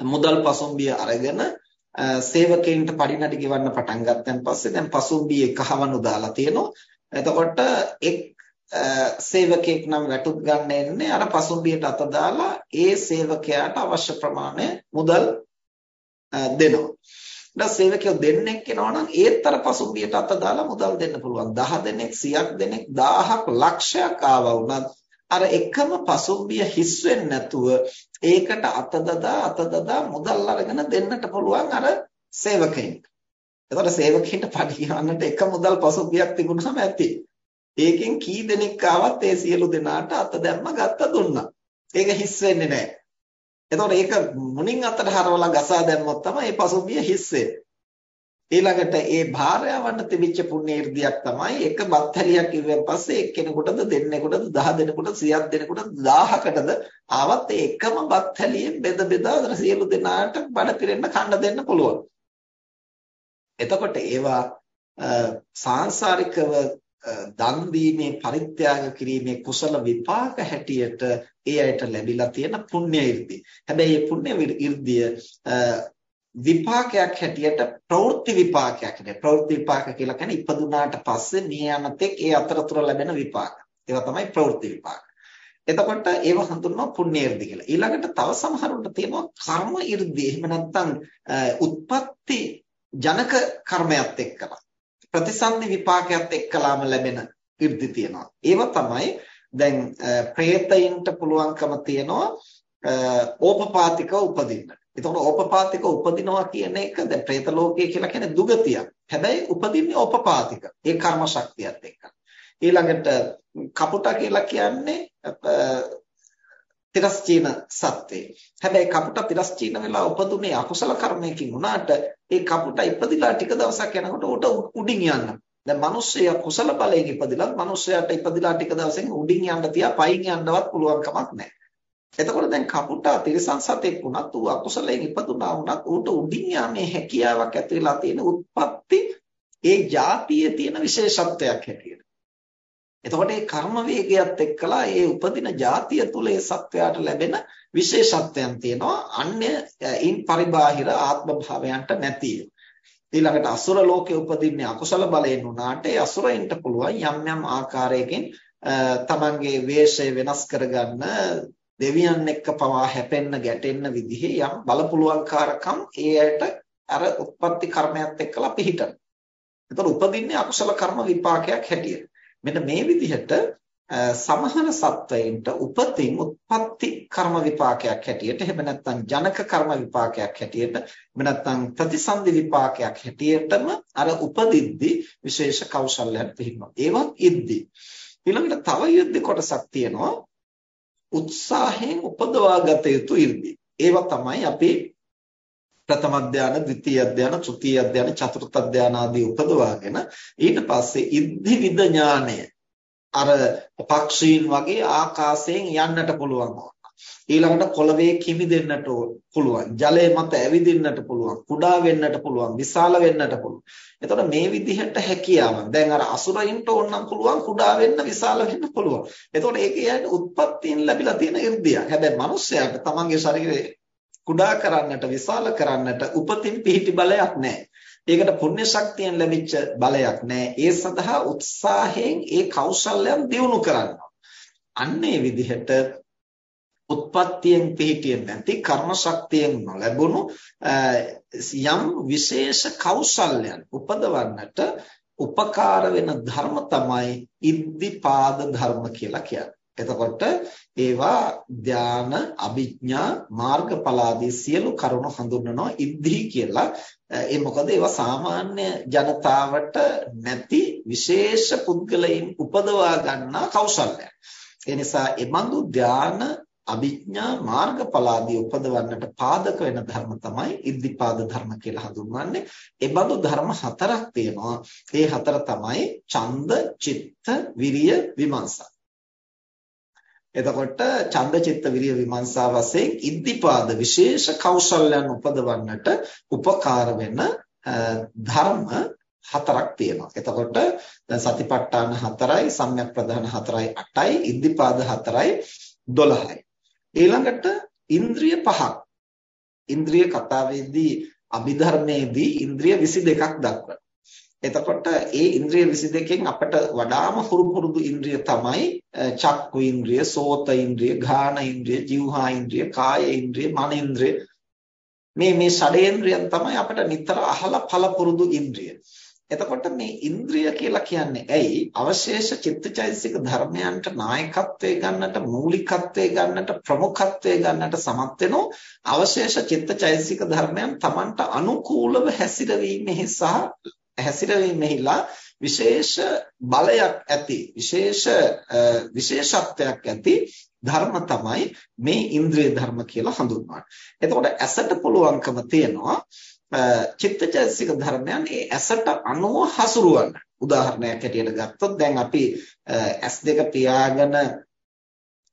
මුදල් පසුම්බිය අරගෙන සේවකයන්ට පරිණඩි ගෙවන්න පටන් ගත්තන් පස්සේ දැන් පසුම්බියේ කහවණු දාලා තියෙනවා. එතකොට එක් සේවකයෙක් නම් වැටුප් ගන්න එන්නේ අර පසුම්බියට අත දාලා ඒ සේවකයාට අවශ්‍ය ප්‍රමාණය මුදල් දෙනවා. ඊට සේවකයෝ දෙන්නෙක් කෙනා නම් ඒත් අර පසුම්බියට අත දාලා මුදල් දෙන්න පුළුවන්. 10 දෙනෙක් 100ක් දෙනෙක් 1000ක් ලක්ෂයක් ආවා වුණත් අර එකම පසුම්බිය හිස් වෙන්නේ නැතුව ඒකට අත දදා අත දදා මුදල් අරගෙන දෙන්නට පුළුවන් අර සේවකයින්ට. එතකොට සේවකයින්ට පඩි ගන්නට එක මුදල් පසුම්බියක් තිබුණාම ඇති. ඒකෙන් කී දෙනෙක් ආවත් ඒ සියලු දෙනාට අත දැම්ම ගත්ත දුන්නා. ඒක හිස් වෙන්නේ නැහැ. එතකොට ඒක මුණින් අතට හරවලා ගසා දැම්මොත් තමයි මේ පසුබිය හිස් වෙන්නේ. ඊළඟට ඒ භාර්යාවන්ට තිබිච්ච පුණ්‍ය irdiyak තමයි එක බත්තලියක් ඉවෙන් පස්සේ එක්කෙනෙකුටද දෙන්නෙකුටද 10 දෙනෙකුට 100ක් දෙනෙකුට 1000කටද ආවත් ඒ එකම බත්තලියෙන් බෙද බෙදා සියලු දෙනාට බඩ පිරෙන්න කන්න දෙන්න පුළුවන්. එතකොට ඒවා සාංශාරිකව දන් දීමේ පරිත්‍යාග කිරීමේ කුසල විපාක හැටියට ඒ අයට ලැබිලා තියෙන පුණ්‍ය irdiy. හැබැයි මේ පුණ්‍ය irdiy විපාකයක් හැටියට ප්‍රවෘත්ති විපාකයක් හැටියට ප්‍රවෘත්ති විපාක කියලා කියන්නේ ඉපදුනාට පස්සේ මිය යනතෙක් ඒ අතරතුර ලැබෙන විපාක. ඒවා තමයි ප්‍රවෘත්ති විපාක. එතකොට ඒව හඳුන්වනවා පුණ්‍ය irdi කියලා. ඊළඟට තව සමහරුන්ට තියෙනවා කර්ම irdi. එහෙම නැත්නම් උත්පත්ති ජනක කර්මයක් එක්කලා ප්‍රතිසන්දි විපාකයක් එක්කලාම ලැබෙන irdi තියෙනවා. ඒව තමයි දැන් പ്രേතයින්ට පුළුවන්කම තියෙනවා ඕපපාතිකව උපදින්නට. එතකොට ඕපපාතික උපදිනවා කියන එක දැන් പ്രേත ලෝකය කියලා කියන්නේ දුගතියක්. හැබැයි උපදින්නේ ඕපපාතික. ඒ කර්ම ශක්තියත් එක්ක. ඊළඟට කපුටා කියලා කියන්නේ තිරස්චීන සත්වේ. හැබැයි කපුටා තිරස්චීන වෙලා උපදුනේ අකුසල කර්මයකින් වුණාට ඒ කපුටා ඉපදිලා ටික දවසක් යනකොට උට උඩින් යන්න. දැන් මිනිස්සයා කුසල බලයෙන් ඉපදිලා මිනිස්සයාට ඉපදිලා ටික දවසෙන් උඩින් යන්න තියා පයින් යන්නවත් පුළුවන් කමක් නැහැ. එතකොට දැන් කපුටා තිරසන් සතෙක් වුණත් ඌ අකුසලයෙන් ඉපදුනා වුණත් ඌට උඩින් යාමේ හැකියාවක් ඇති වෙලා තියෙන උත්පත්ති ඒ જાතියේ තියෙන විශේෂත්වයක් හැටියට. එතකොට මේ කර්ම වේගයත් එක්කලා ඒ උපදින જાතිය තුල ඒ සත්වයාට ලැබෙන විශේෂත්වයන් තියෙනවා අන්‍ය ඉන් පරිබාහිර ආත්ම භාවයන්ට නැති ඊළඟට අසුර ලෝකේ උපදින්නේ අකුසල බලයෙන් උනාට ඒ අසුරයින්ට පුළුවන් යම් යම් ආකාරයකින් තමන්ගේ වේශය වෙනස් කරගන්න දෙවියන් එක්ක පවා හැපෙන්න ගැටෙන්න විදිහේ යම් බලපුලුවන්කාරකම් ඒ ඇයට අර උත්පත්ති කර්මයක් එක්කලා පිහිටන. එතකොට උපදින්නේ අකුසල කර්ම විපාකයක් හැටියට. මෙන්න මේ විදිහට සමහර සත්වයින්ට උපතින් උත්පත්ති කර්ම විපාකයක් හැටියට එහෙම නැත්නම් ජනක කර්ම විපාකයක් හැටියට එහෙම නැත්නම් ප්‍රතිසන්දි විපාකයක් හැටියටම අර උපදිද්දි විශේෂ කෞශල්‍යයක් පිහිටනවා ඒවත් ඉද්දි ඊළඟට තව යුද්ධ කොටසක් තියෙනවා උත්සාහයෙන් උපදවා ගත යුතු 이르දි ඒවා තමයි අපි ප්‍රථම ධානය, ද්විතීයි ධානය, තෘතීයි ධානය, චතුර්ථ ධානය ආදී උපදවාගෙන ඊට පස්සේ ඉද්ධි විද ඥානය. අර පක්ෂීන් වගේ ආකාශයෙන් යන්නට පුළුවන්. ඊළඟට පොළවේ කිමිදෙන්නට පුළුවන්. ජලයේ මත ඇවිදින්නට පුළුවන්. කුඩා වෙන්නට පුළුවන්. විශාල වෙන්නට පුළුවන්. එතකොට මේ විදිහට හැකියාවන් දැන් අර අසුරයින්ට ඕනනම් පුළුවන් කුඩා වෙන්න විශාල වෙන්න පුළුවන්. එතකොට ඒකේ උත්පත්තියෙන් ලැබිලා තියෙන 이르දියක් හැබැයි මිනිස්යාට තමන්ගේ ශරීරයේ කුඩා කරන්නට විශාල කරන්නට උපතින් පිහිටි බලයක් නැහැ. ඒකට පුණ්‍ය ශක්තියෙන් ලැබිච්ච බලයක් නැහැ. ඒ සඳහා උත්සාහයෙන් ඒ කෞශල්‍යයන් දියුණු කරනවා. අන්න ඒ විදිහට උත්පත්තියෙන් පිහිටියෙන් නැති කර්ම ශක්තියෙන් නොලැබුණු යම් විශේෂ කෞශල්‍යයන් උපදවන්නට උපකාර වෙන ධර්ම තමයි ඉද්ධිපාද ධර්ම කියලා කියන්නේ. එතකොට ඒවා ධාන අභිඥා මාර්ගඵලාදී සියලු කරුණු හඳුන්වනවා ඉද්ධි කියලා. ඒ මොකද ඒවා සාමාන්‍ය ජනතාවට නැති විශේෂ පුද්ගලයන් උපදවා ගන්නා කෞශල්‍යයක්. ඒ නිසා එබඳු ධාන අභිඥා මාර්ගඵලාදී උපදවන්නට පාදක වෙන ධර්ම තමයි ඉද්ධිපාද ධර්ම කියලා හඳුන්වන්නේ. ඒ බඳු ධර්ම හතරක් තියෙනවා. ඒ හතර තමයි ඡන්ද, චිත්ත, විරිය, විමර්ශන. එතකොට ඡන්ද චිත්ත විරිය විමර්ශා වශයෙන් ඉද්ධිපාද විශේෂ කෞශල්‍යයන් උපදවන්නට උපකාර වෙන ධර්ම හතරක් තියෙනවා. එතකොට දැන් සතිපට්ඨාන හතරයි, සම්‍යක් ප්‍රධාන හතරයි 8යි, ඉද්ධිපාද හතරයි 12යි. ඊළඟට ඉන්ද්‍රිය පහක්. ඉන්ද්‍රිය කතාවේදී අභිධර්මයේදී ඉන්ද්‍රිය 22ක් දක්වනවා. එතකොට ඒ ඉන්ද්‍රිය 22කින් අපට වඩාම හුරු පුරුදු ඉන්ද්‍රිය තමයි චක්කු ඉන්ද්‍රිය, සෝත ඉන්ද්‍රිය, ගාන ඉන්ද්‍රිය, જીවහා ඉන්ද්‍රිය, කාය ඉන්ද්‍රිය, මන ඉන්ද්‍රිය. මේ මේ ෂඩේන්ද්‍රියන් තමයි අපට නිතර අහලා ඵල පුරුදු ඉන්ද්‍රිය. එතකොට මේ ඉන්ද්‍රිය කියලා කියන්නේ ඇයි අවශේෂ චිත්තචෛතසික ධර්මයන්ට නායකත්වයේ ගන්නට මූලිකත්වයේ ගන්නට ප්‍රමුඛත්වයේ ගන්නට සමත් වෙනෝ අවශේෂ චිත්තචෛතසික ධර්මයන් Tamanට අනුකූලව හැසිරවීමෙහි සහ හැසිරවීමෙහිලා විශේෂ බලයක් ඇති විශේෂ විශේෂත්වයක් ඇති ධර්ම තමයි මේ ඉන්ද්‍රිය ධර්ම කියලා හඳුන්වන්නේ. එතකොට ඇසට පුළුවන්කම තියෙනවා චිත්තචෛතසික ධර්මයන් ඒ ඇසට අනුව හසුරුවන්න. උදාහරණයක් හැටියට ගත්තොත් දැන් අපි ඇස් දෙක පියාගෙන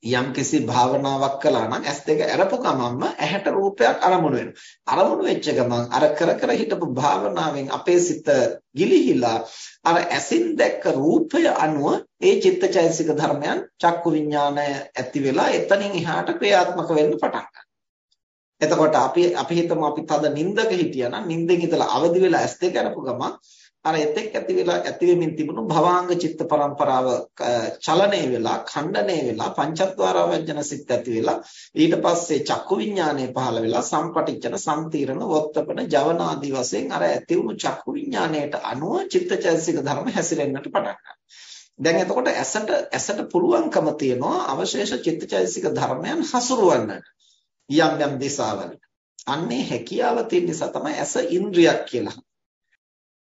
යම්කිසි භාවනාවක් කළා නම් ඇස් දෙක ඇරපු ගමන්ම ඇහැට රූපයක් අරමුණු වෙනවා. අරමුණු වෙච්ච ගමන් අර කර කර හිටපු භාවනාවෙන් අපේ සිත ගිලිහිලා අර ඇසින් දැක්ක රූපය අනුව ඒ චිත්තචෛතසික ධර්මයන් චක්කු විඥානය ඇති වෙලා එතනින් එහාට ක්‍රියාත්මක වෙන්න පටන් එතකොට අපි අපි හිතමු අපි තද නිින්දක හිටියා නම් නිින්දෙන් ඉඳලා අවදි වෙලා ඇස් දෙක අරපු ගමන් අර එතෙක් ඇති වෙලා ඇති වෙමින් තිබුණු භවාංග චිත්ත පරම්පරාව චලනය වෙලා ඛණ්ඩණය වෙලා පංචද්වාර වජන සිත් ඇති වෙලා ඊට පස්සේ චක්කු විඥානය පහළ වෙලා සම්පටිච්ඡන සම්තීරණ වොත්තපන ජවන ආදී වශයෙන් අර ඇති වුණු චක්කු විඥාණයට අනුව චිත්තචෛතසික ධර්ම හැසිරෙන්නට පටන් දැන් එතකොට ඇසට ඇසට පුළුවන්කම තියනවා අවශේෂ චිත්තචෛතසික ධර්මයන් හසුරවන්නට. යම් යම් දිශාවලට අන්නේ හැකියාව තියෙන නිසා තමයි ඇස ඉන්ද්‍රියක් කියලා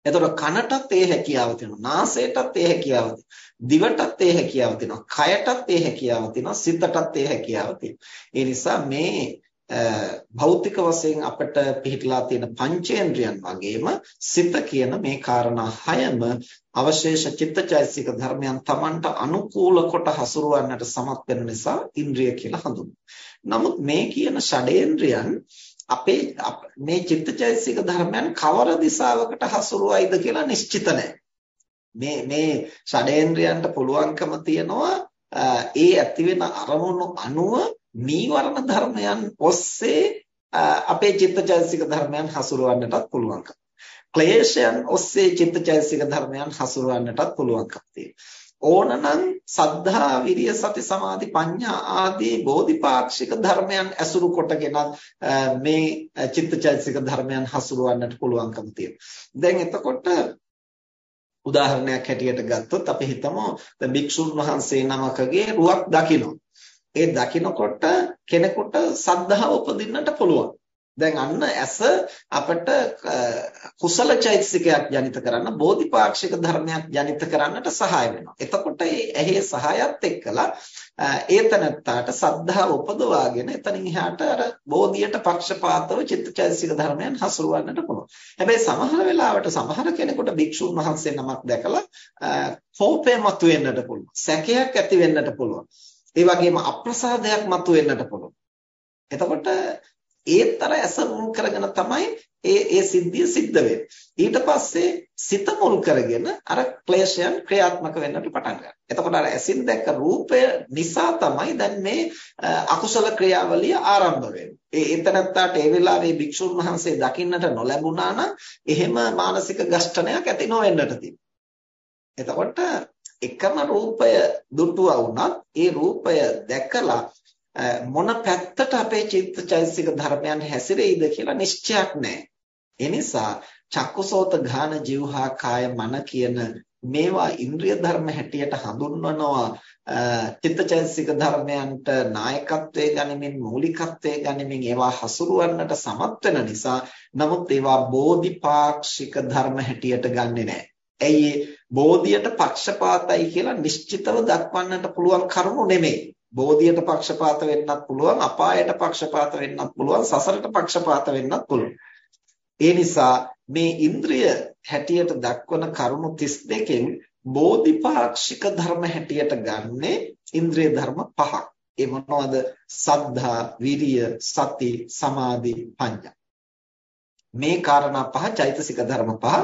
එතකොට කනටත් ඒ හැකියාව තියෙනවා. නාසයටත් ඒ හැකියාව තියෙනවා. දිවටත් ඒ හැකියාව තියෙනවා. කයටත් ඒ හැකියාව තියෙනවා. සිතටත් ඒ හැකියාව තියෙනවා. ඒ නිසා මේ භෞතික වශයෙන් අපිට පිහිටලා තියෙන පංචේන්ද්‍රයන් වගේම සිත කියන මේ කාරණා හයම අවශේෂ චිත්තචෛතසික ධර්මයන් Tamanට අනුකූල කොට හසුරවන්නට සමත් වෙන නිසා ඉන්ද්‍රිය කියලා හඳුන්වනවා. නමුත් මේ කියන ෂඩේන්ද්‍රයන් අපේ මේ චිත්තචෛතසික ධර්මයන් කවර දිශාවකට හසුරුවයිද කියලා නිශ්චිත මේ මේ ෂඩේන්ද්‍රයන්ට පුළුවන්කම තියනවා ඒ ඇති වෙන අරමුණු අනුව නීවරණ ධර්මයන් ඔස්සේ අපේ චිත්තචෛතසික ධර්මයන් හසුරවන්නටත් පුළුවන්කම. ක්ලේශයන් ඔස්සේ චිත්තචෛතසික ධර්මයන් හසුරවන්නටත් පුළුවන්කම තියෙනවා. ඕනනම් සද්ධා විරිය සති සමාධි ප්‍රඥා ආදී බෝධිපාක්ෂික ධර්මයන් ඇසුරු කොටගෙන මේ චිත්තචෛතසික ධර්මයන් හසුරවන්නට පුළුවන්කම තියෙනවා. දැන් එතකොට උදාහරණයක් හැටියට ගත්තොත් අපි හිතමු දැන් භික්ෂුන් වහන්සේ නමකගේ රුවක් දකින්න. ඒ දකින්නකොට කෙනෙකුට සද්ධාව උපදින්නට පුළුවන්. දැන් අන්න ඇස අපට කුසල චෛතසිකයක් ජනිත කරන්න බෝධිපාක්ෂික ධර්මයක් ජනිත කරන්නට සහාය වෙනවා. එතකොට ඇහි සහායත් එක්කලා ඒතනත්තාට සද්ධා උපදවාගෙන එතනින් එහාට අර බෝධියට පක්ෂපාතව චිත්තචෛතසික ධර්මයන් හසුරවන්නට පුළුවන්. හැබැයි සමහර වෙලාවට සමහර කෙනෙකුට භික්ෂුන් වහන්සේ නමක් දැකලා කෝපය මතුවෙන්නට පුළුවන්. සැකයක් ඇති වෙන්නට පුළුවන්. ඒ වගේම අප්‍රසාදයක් මතුවෙන්නට පුළුවන්. එතකොට ඒත් අර ඇස මුල් කරගෙන තමයි ඒ ඒ සිද්ධිය සිද්ධ වෙන්නේ. ඊට පස්සේ සිත මුල් කරගෙන අර ක්ලේශයන් ක්‍රියාත්මක වෙන්නට පටන් ගන්නවා. එතකොට අර ඇසින් දැක්ක රූපය නිසා තමයි දැන් මේ අකුසල ක්‍රියාවලිය ආරම්භ වෙන්නේ. ඒ එතනත්තාට ඒ වෙලාවේ භික්ෂුන් වහන්සේ දකින්නට නොලැබුණා නම් එහෙම මානසික ගෂ්ඨනයක් ඇති නොවෙන්නට තියෙනවා. එතකොට එකම රූපය දුටුවා වුණත් ඒ රූපය දැකලා මොන පැත්තට අපේ චිත්තචෛතසික ධර්මයන් හැසිරෙයිද කියලා නිශ්චයක් නැහැ. ඒ නිසා චක්කුසෝත ඝාන જીවහා කාය මන කියන මේවා ඉන්ද්‍රිය ධර්ම හැටියට හඳුන්වනවා චිත්තචෛතසික ධර්මයන්ට නායකත්වයේ ගනිමින් මූලිකත්වයේ ගනිමින් ඒවා හසුරවන්නට සමත් වෙන නිසා නමුත් ඒවා බෝධිපාක්ෂික ධර්ම හැටියට ගන්නෙ නැහැ. ඇයි බෝධියට පක්ෂපාතයි කියලා නිශ්චිතව දක්වන්නට පුළුවන් කරුණු නෙමෙයි. බෝධියට පක්ෂපාත වෙන්නත් පුළුවන් අපායට පක්ෂපාත වෙන්නත් පුළුවන් සසරට පක්ෂපාත වෙන්නත් පුළුවන්. ඒ නිසා මේ ඉන්ද්‍රිය හැටියට දක්වන කරුණු 32කින් බෝධිපාක්ෂික ධර්ම හැටියට ගන්නේ ඉන්ද්‍රිය ධර්ම පහක්. ඒ මොනවද? සද්ධා විරිය සති සමාධි ප්‍රඥා මේ කාරණා පහ චෛතසික ධර්ම පහ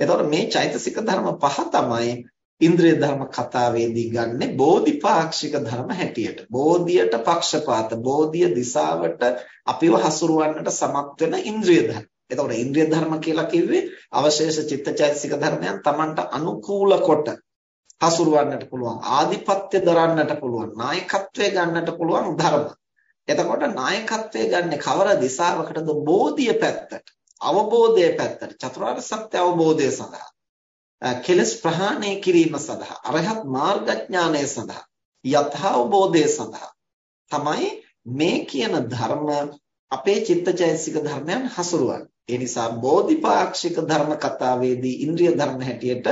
එතකොට මේ චෛතසික ධර්ම පහ තමයි ඉන්ද්‍රිය ධර්ම කතාවේදී ගන්නෙ බෝධිපාක්ෂික ධර්ම හැටියට. බෝධියට පක්ෂපාත, බෝධිය දිශාවට අපිව හසුරවන්නට සමත් වෙන ඉන්ද්‍රිය ධර්ම. එතකොට ඉන්ද්‍රිය ධර්ම කියලා කිව්වේ අවශේෂ චිත්තචෛතසික ධර්මයන් Tamanට අනුකූල කොට හසුරවන්නට පුළුවන්, ආධිපත්‍ය දරන්නට පුළුවන්, නායකත්වය ගන්නට පුළුවන් ධර්ම. එතකොට නායකත්වය ගන්න කවර දිශාවකටද බෝධිය පැත්තට, අවබෝධය පැත්තට, චතුරාර්ය සත්‍ය අවබෝධය සඳහා. කෙලස් ප්‍රහාණය කිරීම සඳහා අරහත් මාර්ගඥානය සඳහා යථාබෝධය සඳහා තමයි මේ කියන ධර්ම අපේ චිත්තචෛතසික ධර්මයන් හසුරුවන්නේ. ඒ නිසා බෝධිපාක්ෂික ධර්ම කතාවේදී ඉන්ද්‍රිය ධර්ම හැටියට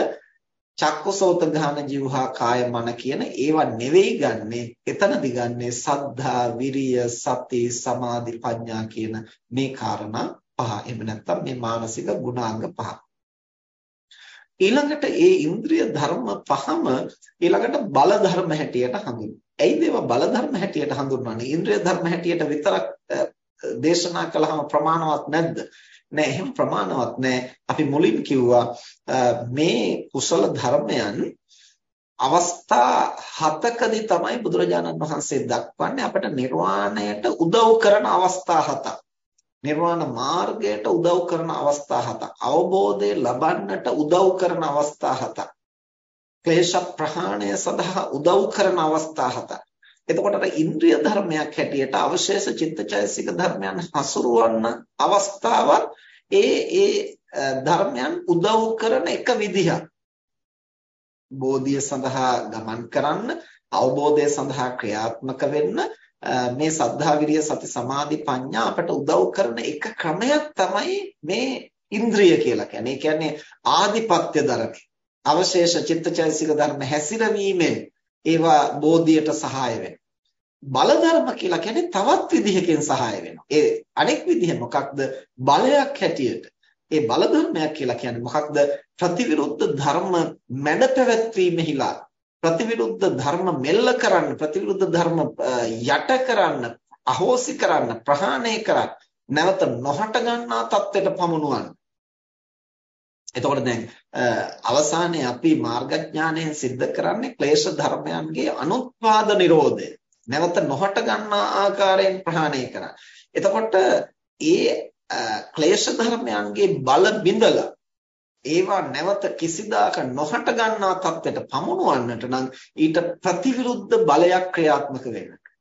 චක්කසෝත ගාන જીවහා කාය මන කියන ඒවා නෙවෙයි ගන්නෙ එතනදි ගන්නෙ සද්ධා විරිය සති සමාධි ප්‍රඥා කියන මේ කාරණා පහ එහෙම නැත්නම් මේ මානසික ගුණාංග පහ ඊළඟට ඒ ඉන්ද්‍රිය ධර්ම පහම ඊළඟට බල ධර්ම හැටියට හඳුන්වනවා. ඇයිද ඒවා බල ධර්ම හැටියට හඳුන්වන්නේ? ඉන්ද්‍රිය ධර්ම හැටියට විතරක් දේශනා කළාම ප්‍රමාණවත් නැද්ද? නෑ එහෙම ප්‍රමාණවත් නෑ. අපි මුලින් කිව්වා මේ කුසල ධර්මයන් අවස්ථා හතකදී තමයි බුදුරජාණන් වහන්සේ දක්වන්නේ අපට නිර්වාණයට උදව් කරන අවස්ථා හතක්. නිර්වාණ මාර්ගයට උදව් කරන අවස්ථා හතක්. අවබෝධය ලබන්නට උදව් කරන අවස්ථා හතක්. ක්ලේශ ප්‍රහාණය සඳහා උදව් කරන අවස්ථා හතක්. එතකොට අර ඉන්ද්‍රිය ධර්මයක් හැටියට අවශේෂ චිත්තචෛසික ධර්මයන් හසුරවන්න අවස්ථාවක් ඒ ඒ ධර්මයන් උදව් කරන එක විදිහක්. බෝධිය සඳහා ගමන් කරන්න අවබෝධය සඳහා ක්‍රියාත්මක වෙන්න මේ සද්ධා විරිය සති සමාධි ප්‍රඥා අපට උදව් කරන එක ක්‍රමයක් තමයි මේ ඉන්ද්‍රිය කියලා කියන්නේ. ඒ කියන්නේ ආධිපත්‍ය ධර්ම. අවශේෂ චිත්තචෛසික ධර්ම හැසිරවීමෙන් ඒවා බෝධියට සහාය වෙනවා. බල ධර්ම කියලා කියන්නේ තවත් විදිහකින් සහාය වෙනවා. ඒ අනෙක් විදිහ මොකක්ද? බලයක් හැටියට ඒ බල ධර්මයක් කියලා කියන්නේ මොකක්ද? ප්‍රතිවිරුද්ධ ධර්ම මැඩ පැවැත්වීමෙහිලා ප්‍රතිවිරුද්ධ ධර්ම මෙල්ල කරන්න, ප්‍රතිවිරුද්ධ ධර්ම යට කරන්න, අහෝසි කරන්න, ප්‍රහාණය කරන්න, නැවත නොහට ගන්නා තත්ත්වයට පමුණුවන්න. එතකොට දැන් අවසානයේ අපි මාර්ගඥාණයෙන් सिद्ध කරන්නේ ක්ලේශ ධර්මයන්ගේ අනුත්පාද නිරෝධය. නැවත නොහට ගන්නා ආකාරයෙන් ප්‍රහාණය කරන්න. එතකොට ඒ ක්ලේශ ධර්මයන්ගේ බල බිඳලා ඒවා නැවත කිසිදාක නොහට ගන්නා තත්ත්වයට පමුණවන්නට නම් ඊට ප්‍රතිවිරුද්ධ බලයක් ක්‍රියාත්මක වෙන්නට.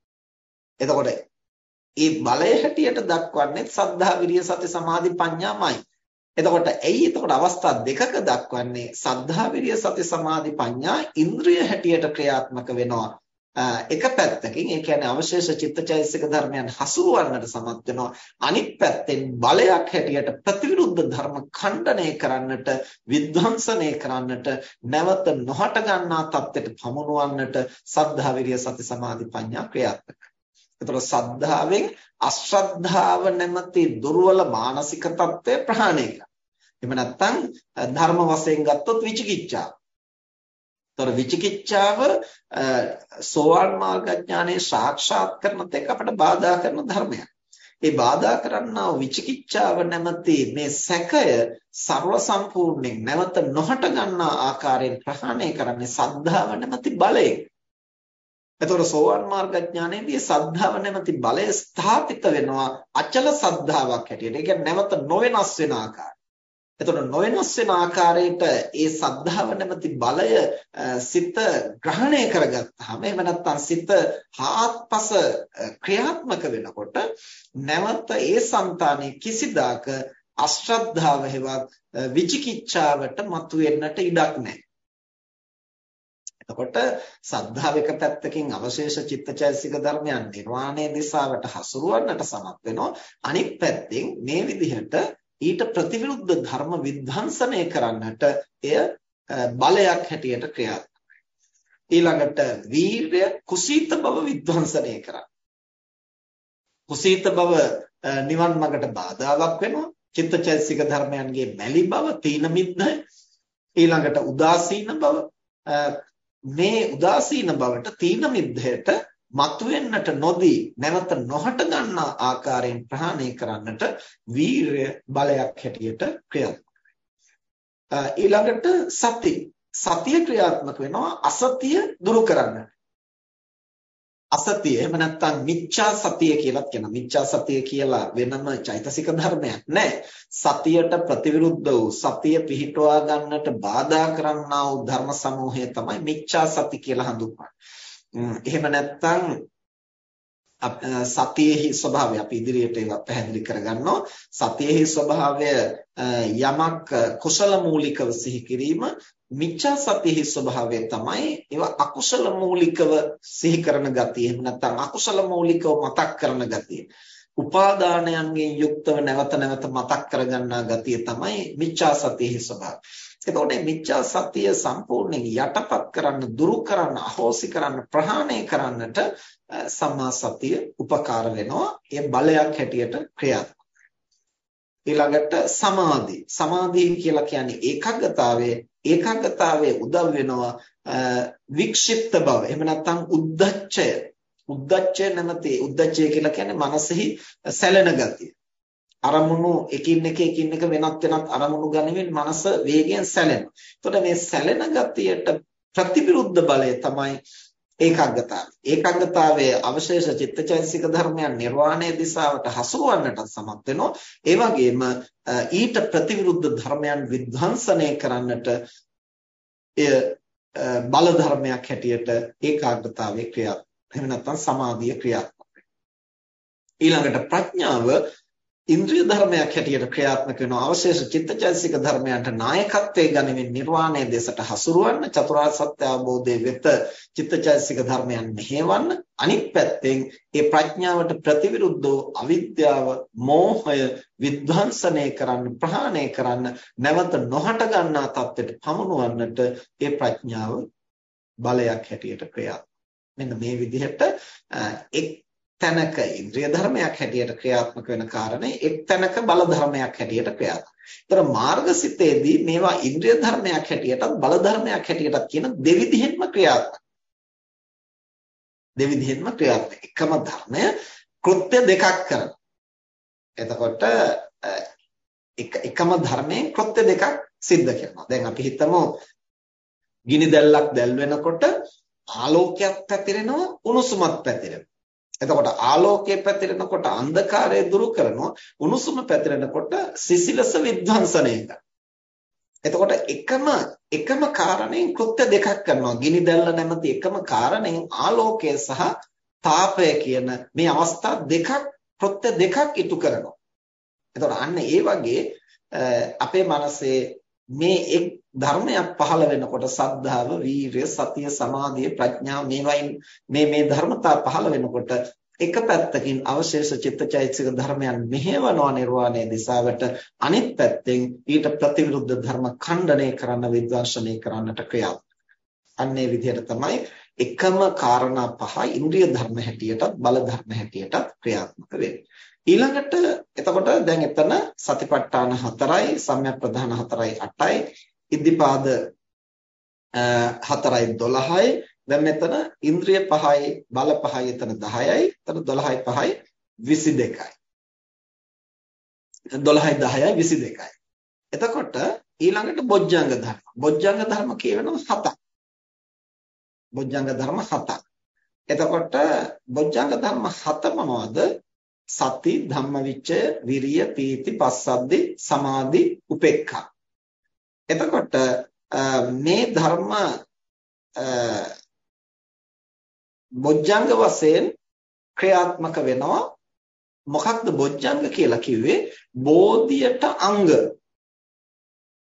එතකොට ඒ බලය හැටියට දක්වන්නේ සද්ධා විරිය සති සමාධි ප්‍රඥාමයි. එතකොට ඇයි එතකොට අවස්ථා දෙකක දක්වන්නේ සද්ධා විරිය සති සමාධි ප්‍රඥා ඉන්ද්‍රිය හැටියට ක්‍රියාත්මක වෙනවා. එක පැත්තකින් ඒ කියන්නේ අවශේෂ චිත්තචෛතසික ධර්මයන් හසුරවන්නට සමත් වෙනවා අනිත් පැත්තෙන් බලයක් හැටියට ප්‍රතිවිරුද්ධ ධර්ම ಖಂಡනය කරන්නට විද්ධාංසනය කරන්නට නැවත නොහට ගන්නා තත්ත්වයට පමුණවන්නට සද්ධා විරිය සති සමාධි ප්‍රඥා ක්‍රියාත්මක. එතකොට සද්ධාවෙන් අශ්‍රද්ධාව නැමැති දුර්වල මානසික තත්ත්වය ප්‍රහාණය කරනවා. එහෙම නැත්නම් ධර්ම වශයෙන් ගත්තොත් විචිකිච්ඡා තොර විචිකිච්ඡාව සෝවාන් මාර්ගඥානයේ සාක්ෂාත් කරන තෙක් අපට බාධා කරන ධර්මයක්. ඒ බාධා කරන්නා විචිකිච්ඡාව නැමැති මේ සැකය ਸਰව සම්පූර්ණයෙන් නැවත නොහට ගන්නා ආකාරයෙන් ප්‍රහාණය කරන්නේ සද්ධාව නැමැති බලයෙන්. එතකොට සෝවාන් මාර්ගඥානයේදී සද්ධාව නැමැති බලය ස්ථාපිත වෙනවා අචල සද්ධාාවක් හැටියට. ඒ කියන්නේ නැවත නොවෙනස් වෙන ආකාරය. එතකොට නොවෙනස් වෙන ආකාරයට ඒ සද්ධාව නැමැති බලය සිත ග්‍රහණය කරගත්තාම එහෙම නැත්නම් සිත හාත්පස ක්‍රියාත්මක වෙනකොට නැවත ඒ సంతානෙ කිසිදාක අශ්‍රද්ධාව හේවත් විචිකිච්ඡාවට මතුවෙන්නට ඉඩක් නැහැ. එතකොට සද්ධාව එක පැත්තකින් අවශේෂ චිත්තචෛසික ධර්මයන් නිර්වාණය දිශාවට හසුරුවන්නට සමත් වෙනවා. අනිත් පැත්තෙන් මේ විදිහට ඊට ප්‍රතිවිරුද්ධ ධර්ම විධ්වංසනය කරන්නට එය බලයක් හැටියට ක්‍රියාත්මක ඊළඟට වීරය කුසීත බව විධ්වංසනය කරන්න. කුසීත බව නිවන් මාර්ගට බාධාවක් වෙනවා. චිත්තචෛතසික ධර්මයන්ගේ මැලි බව, තීන මිද්ද ඊළඟට උදාසීන බව මේ උදාසීන බවට තීන මිද්දයට මතුවෙන්නට නොදී නැවත නොහට ගන්නා ආකාරයෙන් ප්‍රහාණය කරන්නට වීරය බලයක් හැටියට ක්‍රියාත්මක ඊළඟට සති සතිය ක්‍රියාත්මක වෙනවා අසතිය දුරු කරන්න. අසතිය එහෙම නැත්නම් මිච්ඡා සතිය කියලා කියනවා. මිච්ඡා සතිය කියලා වෙනම චෛතසික ධර්මයක් නැහැ සතියට ප්‍රතිවිරුද්ධ වූ සතිය පිහිටුවා ගන්නට බාධා කරන්නා වූ ධර්ම සමූහය තමයි මිච්ඡා සති කියලා හඳුන්වන්නේ. එහෙම නැත්නම් සතියෙහි ස්වභාවය අපි ඉදිරියට ඒවා පැහැදිලි කරගන්නවා. සතියෙහි ස්වභාවය යමක් කුසල මූලිකව සිහි කිරීම මිච්ඡා සතියෙහි ස්වභාවය තමයි ඒවා අකුසල මූලිකව සිහි කරන ගතිය. එහෙම නැත්නම් අකුසල මූලිකව මතක් කරන ගතිය. උපාදානයන්ගෙන් යුක්තව නැවත නැවත මතක් කරගන්නා ගතිය තමයි මිච්ඡා සතියෙහි ස්වභාවය. එතකොට මිච්ඡා සතිය සම්පූර්ණයෙන් යටපත් කරන්න, දුරු කරන්න, අහෝසි කරන්න, ප්‍රහාණය කරන්නට සම්මා සතිය උපකාර වෙනවා. ඒ බලයක් හැටියට ක්‍රියාත්මක. ඊළඟට සමාධි. සමාධිය කියලා කියන්නේ ඒකාග්‍රතාවයේ ඒකාග්‍රතාවයේ උදව් වෙනවා වික්ෂිප්ත බව. එහෙම නැත්නම් උද්දච්චය. උද්දච්චය නැමැති උද්දච්චය කියලා කියන්නේ මනසෙහි සැලෙන ගතිය. අරමුණු එකින් එක එකින් එක වෙනත් වෙනත් අරමුණු ගනිමින් මනස වේගයෙන් සැලෙනවා. එතකොට මේ සැලෙන ගතියට ප්‍රතිවිරුද්ධ බලය තමයි ඒකාග්‍රතාවය. ඒකාග්‍රතාවයේ අවශේෂ චිත්තචෛතසික ධර්මයන් නිර්වාණය දිශාවට හසුරවන්නට සමත් වෙනවා. ඒ වගේම ඊට ප්‍රතිවිරුද්ධ ධර්මයන් විධ්වංසනය කරන්නට එය බල ධර්මයක් හැටියට ඒකාග්‍රතාවයේ ක්‍රියාත්මක. එහෙම නැත්නම් සමාධිය ක්‍රියාත්මක ඊළඟට ප්‍රඥාව ඉන්ද්‍රිය ධර්මයක් හැටියට ක්‍රියාත්මක වෙන අවශේෂ චිත්තචෛතසික ධර්මයන්ට නායකත්වයේ ගනිමින් නිර්වාණය දෙසට හසුරවන්න චතුරාර්ය සත්‍ය අවබෝධයේ වෙත චිත්තචෛතසික ධර්මයන් මෙහෙවන්න අනිත් පැත්තෙන් ඒ ප්‍රඥාවට ප්‍රතිවිරුද්ධව අවිද්‍යාව මෝහය විද්ධාංසනය කරන්න ප්‍රහාණය කරන්න නැවත නොහට ගන්නා තත්ත්වයට පමුණවන්නට ඒ ප්‍රඥාව බලයක් හැටියට ක්‍රියාත්මක මෙන්න මේ විදිහට එක් තැනක ඉන්ද්‍රිය ධර්මයක් හැටියට ක්‍රියාත්මක වෙන කාරණේ එක් තැනක බල ධර්මයක් හැටියට ක්‍රියාත්මක. ඒතර මාර්ගසිතේදී මේවා ඉන්ද්‍රිය ධර්මයක් හැටියටත් බල ධර්මයක් හැටියටත් කියන දෙවිධයෙන්ම ක්‍රියාත්මක. දෙවිධයෙන්ම ක්‍රියාත්මක. එකම ධර්මය කෘත්‍ය දෙකක් කරනවා. එතකොට එක එකම ධර්මයෙන් කෘත්‍ය දෙකක් සිද්ධ කරනවා. දැන් අපි හිතමු ගිනි දැල්ලක් දැල් වෙනකොට ආලෝකයක් පැතිරෙනවා උණුසුමක් පැතිරෙනවා. එතකොට ආලෝකය පැතිරෙනකොට අන්ධකාරය දුරු කරනවා උණුසුම පැතිරෙනකොට සිසිලස විධ්වංසනය එතකොට එකම එකම කාරණයෙන් කෘත්‍ය දෙකක් කරනවා. ගිනි දැල්ල නැමැති එකම කාරණයෙන් ආලෝකය සහ තාපය කියන මේ අවස්ථා දෙකක් කෘත්‍ය දෙකක් ඉටු කරනවා. එතකොට අන්න ඒ වගේ අපේ මනසේ මේ එක් ධර්මයක් පහළ වෙනකොට සද්ධාව, වීරිය, සතිය, සමාධිය, ප්‍රඥාව මේවයින් මේ මේ ධර්මතා පහළ වෙනකොට එක පැත්තකින් අවශේෂ චිත්තචෛතසික ධර්මයන් මෙහෙවනවා නිර්වාණය දිශාවට අනිත් පැත්තෙන් ඊට ප්‍රතිවිරුද්ධ ධර්ම ඛණ්ඩණය කරන්න විද්වාංශනය කරන්නට ක්‍රියාත්මක. අන්නේ විදිහට තමයි එකම කාරණා පහ ඉන්ද්‍රිය ධර්ම හැටියටත් බල ධර්ම හැටියටත් ක්‍රියාත්මක වෙන්නේ. ඊළඟට එතකොට දැන් එතන සතිපට්ඨාන 4යි සම්‍යක් ප්‍රධාන 4යි 8යි ඉද්ධිපාද 4යි 12යි දැන් මෙතන ඉන්ද්‍රිය 5යි බල 5යි එතන 10යි එතන 12යි 5යි 22යි 12යි 10යි 22යි එතකොට ඊළඟට බොජ්ජංග ධර්ම. බොජ්ජංග ධර්ම කියවෙනවා 7ක් බොජ්ජංග ධර්ම 7ක් එතකොට බොජ්ජංග ධර්ම 7 මොනවද? සති ධම්මවිචය විරිය පීති පස්සද්දි සමාධි උපේක්ඛා. එතකොට මේ ධර්ම බොජ්ජංග වශයෙන් ක්‍රියාත්මක වෙනවා. මොකක්ද බොජ්ජංග කියලා කිව්වේ? බෝධියට අංග.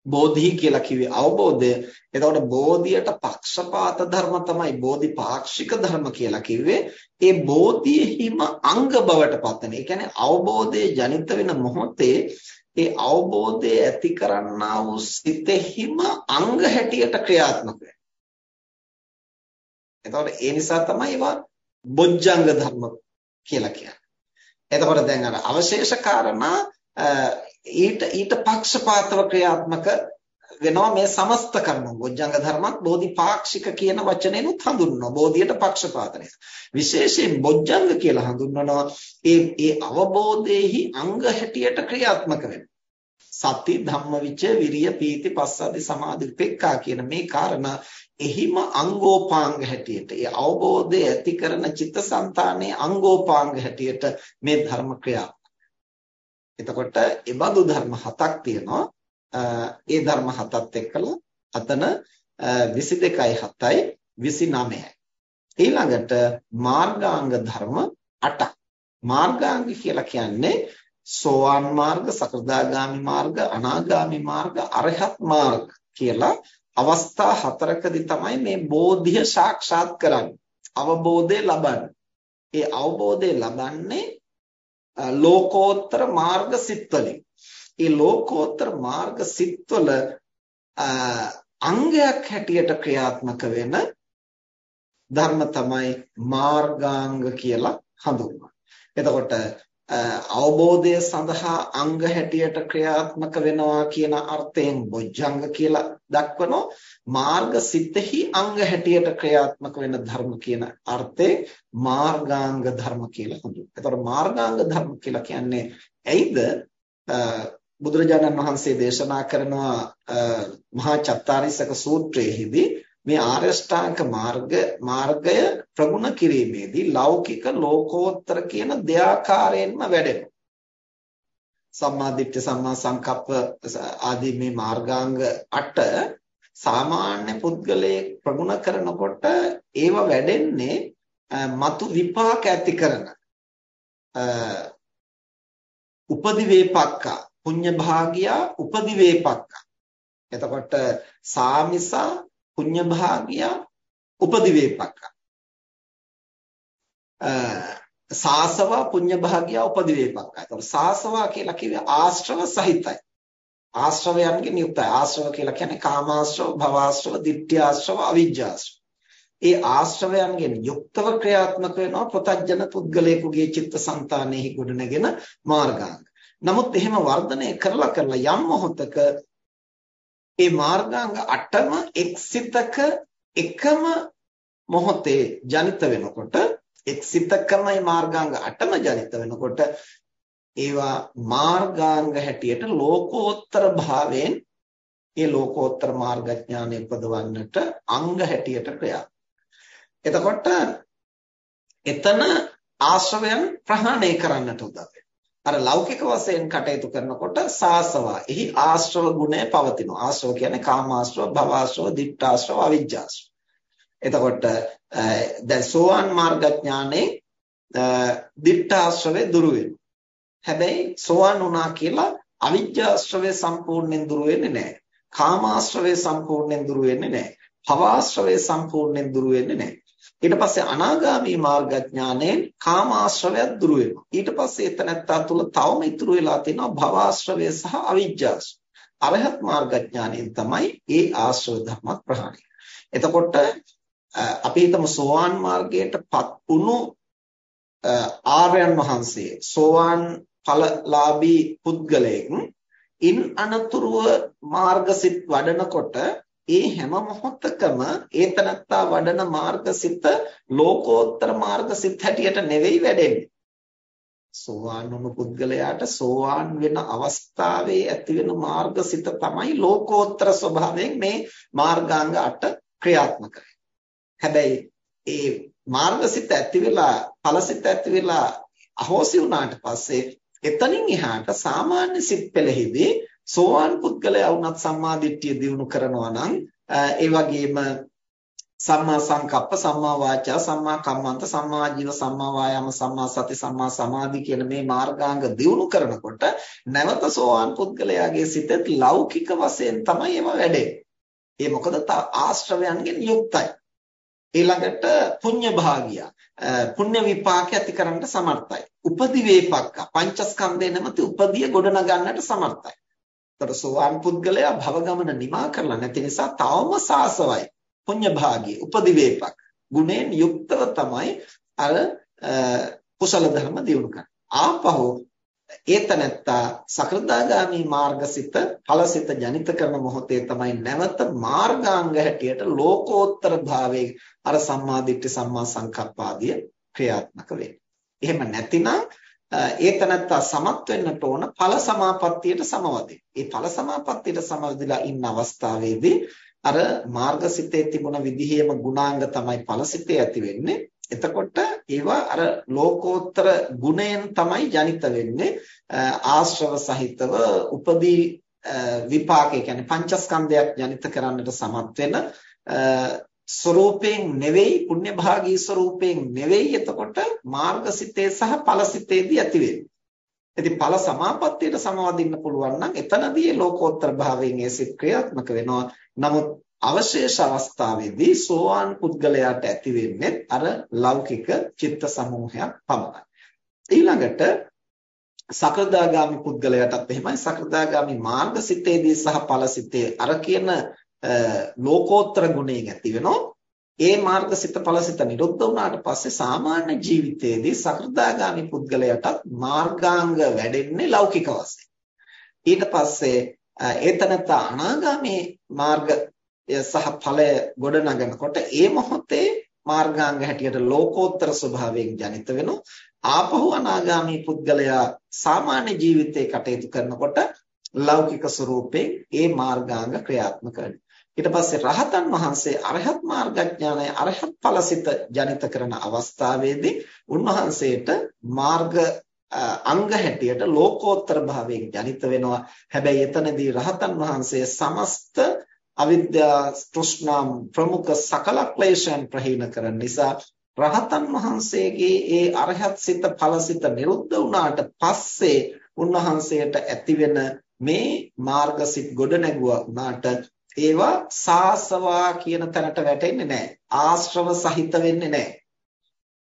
බෝධි කියලා කිව්වේ අවබෝධය. එතකොට බෝධියට පක්ෂපාත ධර්ම තමයි බෝධිපාක්ෂික ධර්ම කියලා කිව්වේ. ඒ බෝධියෙහිම අංග බවට පත්වන. ඒ කියන්නේ අවබෝධයේ ජනිත වෙන මොහොතේ ඒ අවබෝධය ඇති කරන්නා වූ සිතෙහිම අංග හැටියට ක්‍රියාත්මක වෙනවා. එතකොට ඒ නිසා තමයි ඒවා බොජ්ජංග ධර්ම කියලා කියන්නේ. එතකොට දැන් අර අවශේෂ කාරණා ඊට ඊට පක්ෂපාතව ක්‍රියාත්මක වෙනවා මේ සමස්ත කර්ම. බොජ්ජංග ධර්මත් බෝධිපාක්ෂික කියන වචනේනුත් හඳුන්වනවා. බෝධියට පක්ෂපාත නිසා විශේෂයෙන් බොජ්ජංග කියලා හඳුන්වනවා ඒ ඒ අවබෝධයේහි අංග හැටියට ක්‍රියාත්මක වෙනවා. සති ධම්මවිචය විරිය පීති පස්සද්ධි සමාධි උපේක්ඛා කියන මේ කාරණා එහිම අංගෝපාංග හැටියට ඒ අවබෝධය ඇති කරන චිත්තසංතානයේ අංගෝපාංග හැටියට මේ ධර්ම ක්‍රියා එතකොට ඒ බඳු ධර්ම හතක් තියෙනවා. ඒ ධර්ම හතත් එක්කලා අතන 22යි 7යි 29යි. ඊළඟට මාර්ගාංග ධර්ම 8ක්. මාර්ගාංග කියලා කියන්නේ සෝවාන් මාර්ග, සකෘදාගාමි මාර්ග, අනාගාමි මාර්ග, අරහත් මාර්ග කියලා අවස්ථා හතරකදී තමයි මේ බෝධිය සාක්ෂාත් කරන්නේ. අවබෝධය ලබන්නේ. ඒ අවබෝධය ලබන්නේ ලෝකෝත්තර මාර්ග සිත්වලින්. ඒ ලෝකෝත්තර මාර්ග සිත්වල අංගයක් හැටියට ක්‍රියාත්මක වෙන ධර්ම තමයි මාර්ගාංග කියලා හඳුන්වන්නේ. එතකොට අවබෝධය සඳහා අංග හැටියට ක්‍රියාත්මක වෙනවා කියන අර්ථයෙන් බොජ්ජංග කියලා දක්වනෝ මාර්ග සිතෙහි අංග හැටියට ක්‍රියාත්මක වෙන ධර්ම කියන අර්ථයෙන් මාර්ගාංග ධර්ම කියලා හඳුන්වනවා. ඒතකොට මාර්ගාංග ධර්ම කියලා කියන්නේ ඇයිද බුදුරජාණන් වහන්සේ දේශනා කරනවා මහා චත්තාරිසක සූත්‍රයේදී මේ ආර්ය ශ්‍රාංක මාර්ග මාර්ගය ප්‍රගුණ කිරීමේදී ලෞකික ලෝකෝත්තර කියන දෙආකාරයෙන්ම වැඩෙනවා. සම්මා දිට්ඨි සම්මා සංකප්ප ආදී මේ මාර්ගාංග 8 සාමාන්‍ය පුද්ගලයේ ප්‍රගුණ කරනකොට ඒව වැඩෙන්නේ මතු විපාක ඇති කරන උපදි වේපක්කා පුඤ්ඤ භාගියා උපදි වේපක්කා එතකොට සාමිසා පුඤ්ඤ භාගියා උපදි වේපක්කා සාසවා පුඤ්ඤ භාගියා උපදි වේපක්කා එතකොට සාසවා කියලා කිව්වේ ආශ්‍රව සහිතයි. ආශ්‍රවයන්ගෙන් යුක්තයි ආශ්‍රව කියලා කියන්නේ කාමාශ්‍රව භවආශ්‍රව ditthියාශ්‍රව අවිජ්ජාශ්‍රව ඒ ආශ්‍රවයන්ගෙන් යුක්තව ක්‍රියාත්මක වෙනවා ප්‍රතජන පුද්ගලයෙකුගේ චිත්තසංතානෙහි ගොඩනගෙන මාර්ගාංග. නමුත් එහෙම වර්ධනය කරලා කරලා යම් මොහොතක ඒ මාර්ගාංග 8ම එක්සිතක එකම මොහොතේ ජනිත වෙනකොට එක්සිතකමයි මාර්ගාංග 8ම ජනිත වෙනකොට ඒවා මාර්ගාංග හැටියට ලෝකෝත්තර භාවයෙන් ඒ ලෝකෝත්තර මාර්ගඥානය උපදවන්නට අංග හැටියට ක්‍රියාත්මක එතකොට එතන ආශ්‍රවයන් ප්‍රහාණය කරන්නට උදව් අර ලෞකික වශයෙන් කටයුතු කරනකොට සාසවා එහි ආශ්‍රව ගුණය පවතිනවා. ආශ්‍රව කියන්නේ කාමාශ්‍රව, භවආශ්‍රව, දිට්ඨාශ්‍රව, අවිජ්ජාශ්‍රව. එතකොට දැන් සෝවාන් මාර්ගඥානේ දිට්ඨාශ්‍රවේ දුරු වෙනවා. හැබැයි සෝවාන් වුණා කියලා අවිජ්ජාශ්‍රවේ සම්පූර්ණයෙන් දුරු වෙන්නේ නැහැ. කාමාශ්‍රවේ සම්පූර්ණයෙන් දුරු වෙන්නේ නැහැ. භවආශ්‍රවේ සම්පූර්ණයෙන් දුරු වෙන්නේ නැහැ. ඊට පස්සේ අනාගාමී මාර්ගඥාණයෙන් කාමාශ්‍රවයත් දුරු වෙනවා. ඊට පස්සේ එතනත්තා තුල තවම ඉතුරු වෙලා තියෙනවා භවආශ්‍රවය සහ අවිජ්ජාශ්‍රවය. අරහත් මාර්ගඥාණයෙන් තමයි ඒ ආශ්‍රව ධර්ම ප්‍රහාණය. එතකොට අපි හිතමු සෝවාන් මාර්ගයටපත් වුණු ආර්යයන් වහන්සේ සෝවාන් ඵලලාභී පුද්ගලයෙක් ඉන් අනතුරුව මාර්ගසිත වඩනකොට ඒ හැම මොහොතකම ඒතනත්තා වඩන මාර්ගසිත ලෝකෝත්තර මාර්ගසිත හැටියට නෙවෙයි වැඩෙන්නේ. සෝවාන් වුණු පුද්ගලයාට සෝවාන් වෙන අවස්ථාවේ ඇති වෙන මාර්ගසිත තමයි ලෝකෝත්තර ස්වභාවයෙන් මේ මාර්ගාංග 8 ක්‍රියාත්මක හැබැයි ඒ මාර්ගසිත ඇති වෙලා ඵලසිත ඇති වෙලා අහෝසි වුණාට පස්සේ එතනින් එහාට සාමාන්‍ය සිත් පෙළෙහිදී සෝවාන් පුද්ගලයා වුණත් සම්මා දිට්ඨිය දිනු කරනවා නම් ඒ වගේම සම්මා සංකප්ප සම්මා වාචා සම්මා කම්මන්ත සම්මා ජීව සම්මා වායාම සම්මා සති සම්මා සමාධි කියන මේ මාර්ගාංග දිනු කරනකොට නැවත සෝවාන් පුද්ගලයාගේ සිතත් ලෞකික වශයෙන් තමයි ඒව වැඩේ. ඒ මොකද ආශ්‍රවයන්ගෙන් යුක්තයි. ඊළඟට පුඤ්ඤ භාගිය පුණ්‍ය විපාක ඇති කරන්නට සමර්ථයි. උපදි වේපක්ක පංචස්කන්ධය නැමැති උපදිය ගොඩ නගන්නට සමර්ථයි. එතකොට සෝවාන් පුද්ගලයා භව ගමන නිමා කරලා නැති නිසා තවම සාසවයි. පුඤ්ඤ භාගී උපදිවේපක්. ගුණෙන් යුක්තව තමයි අර කුසල ධර්ම දියුණු කරන්නේ. ආපහු ඒතනත්තා සකෘදාගාමි මාර්ගසිත ඵලසිත ජනිත කරන මොහොතේ තමයි නැවත මාර්ගාංග හැටියට ලෝකෝත්තර භාවයේ අර සම්මා දිට්ඨි සම්මා සංකප්පාදිය ක්‍රියාත්මක වෙන්නේ. එහෙම නැතිනම් ඒ තනත්තා සමත් වෙන්නට ඕන ඵල සමාපත්තියට සමවදින්න. ඒ ඵල සමාපත්තියට සමවදිලා ඉන්න අවස්ථාවේදී අර මාර්ගසිතේ තිබුණ විදිහේම ගුණාංග තමයි ඵලසිතේ ඇති වෙන්නේ. එතකොට ඒවා අර ලෝකෝත්තර ගුණයෙන් තමයි ජනිත වෙන්නේ. ආශ්‍රව සහිතව උපදී විපාකේ කියන්නේ පංචස්කන්ධයක් ජනිත කරන්නට සමත් වෙන ස්වરૂපයෙන් නෙවෙයි පුණ්‍ය භාගී ස්වરૂපයෙන් නෙවෙයි එතකොට මාර්ගසිතේ සහ ඵලසිතේදී ඇති වෙන්නේ. ඉතින් ඵල සමාපත්තියට සමවදින්න පුළුවන් නම් එතනදී ලෝකෝත්තර භාවයෙන් ඒ සිත් ක්‍රියාත්මක වෙනවා. නමුත් අවශේෂ අවස්ථාවේදී සෝවාන් පුද්ගලයාට ඇති වෙන්නේ අර ලෞකික චිත්ත සමූහයක් පමණයි. ඊළඟට සකදාගාමි පුද්ගලයාටත් එහෙමයි සකදාගාමි මාර්ගසිතේදී සහ ඵලසිතේ අර කියන ලෝකෝත්තර ගුණයෙන් ඇති වෙනවා ඒ මාර්ගසිත ඵලසිත නිරුද්ධ වුණාට පස්සේ සාමාන්‍ය ජීවිතයේදී සකෘදාගාමි පුද්ගලයාට මාර්ගාංග වැඩෙන්නේ ලෞකික වශයෙන්. ඊට පස්සේ ඒතනත අනාගාමී මාර්ග සහ ඵලය ගොඩනගනකොට ඒ මොහොතේ මාර්ගාංග හැටියට ලෝකෝත්තර ස්වභාවයෙන් ජනිත වෙනවා. ආපහු අනාගාමී පුද්ගලයා සාමාන්‍ය ජීවිතේ කටයුතු කරනකොට ලෞකික ස්වરૂපයෙන් ඒ මාර්ගාංග ක්‍රියාත්මක වෙනවා. ඊට පස්සේ රහතන් වහන්සේ අරහත් මාර්ගඥානය අරහත් ඵලසිත ජනිත කරන අවස්ථාවේදී උන්වහන්සේට මාර්ග අංග හැටියට ලෝකෝත්තර භාවයෙන් ජනිත වෙනවා. හැබැයි එතනදී රහතන් වහන්සේ සමස්ත අවිද්‍යා තෘෂ්ණා ප්‍රමුඛ සකල ක්ලේශයන් ප්‍රහීන කරන නිසා රහතන් වහන්සේගේ ඒ අරහත් සිත ඵලසිත නිරුද්ධ වුණාට පස්සේ උන්වහන්සේට ඇතිවෙන මේ මාර්ගසිත ගොඩ නැගුවා උනාට ඒවා සාසවා කියන තැනට වැටෙන්නේ නැහැ. ආශ්‍රව සහිත වෙන්නේ නැහැ.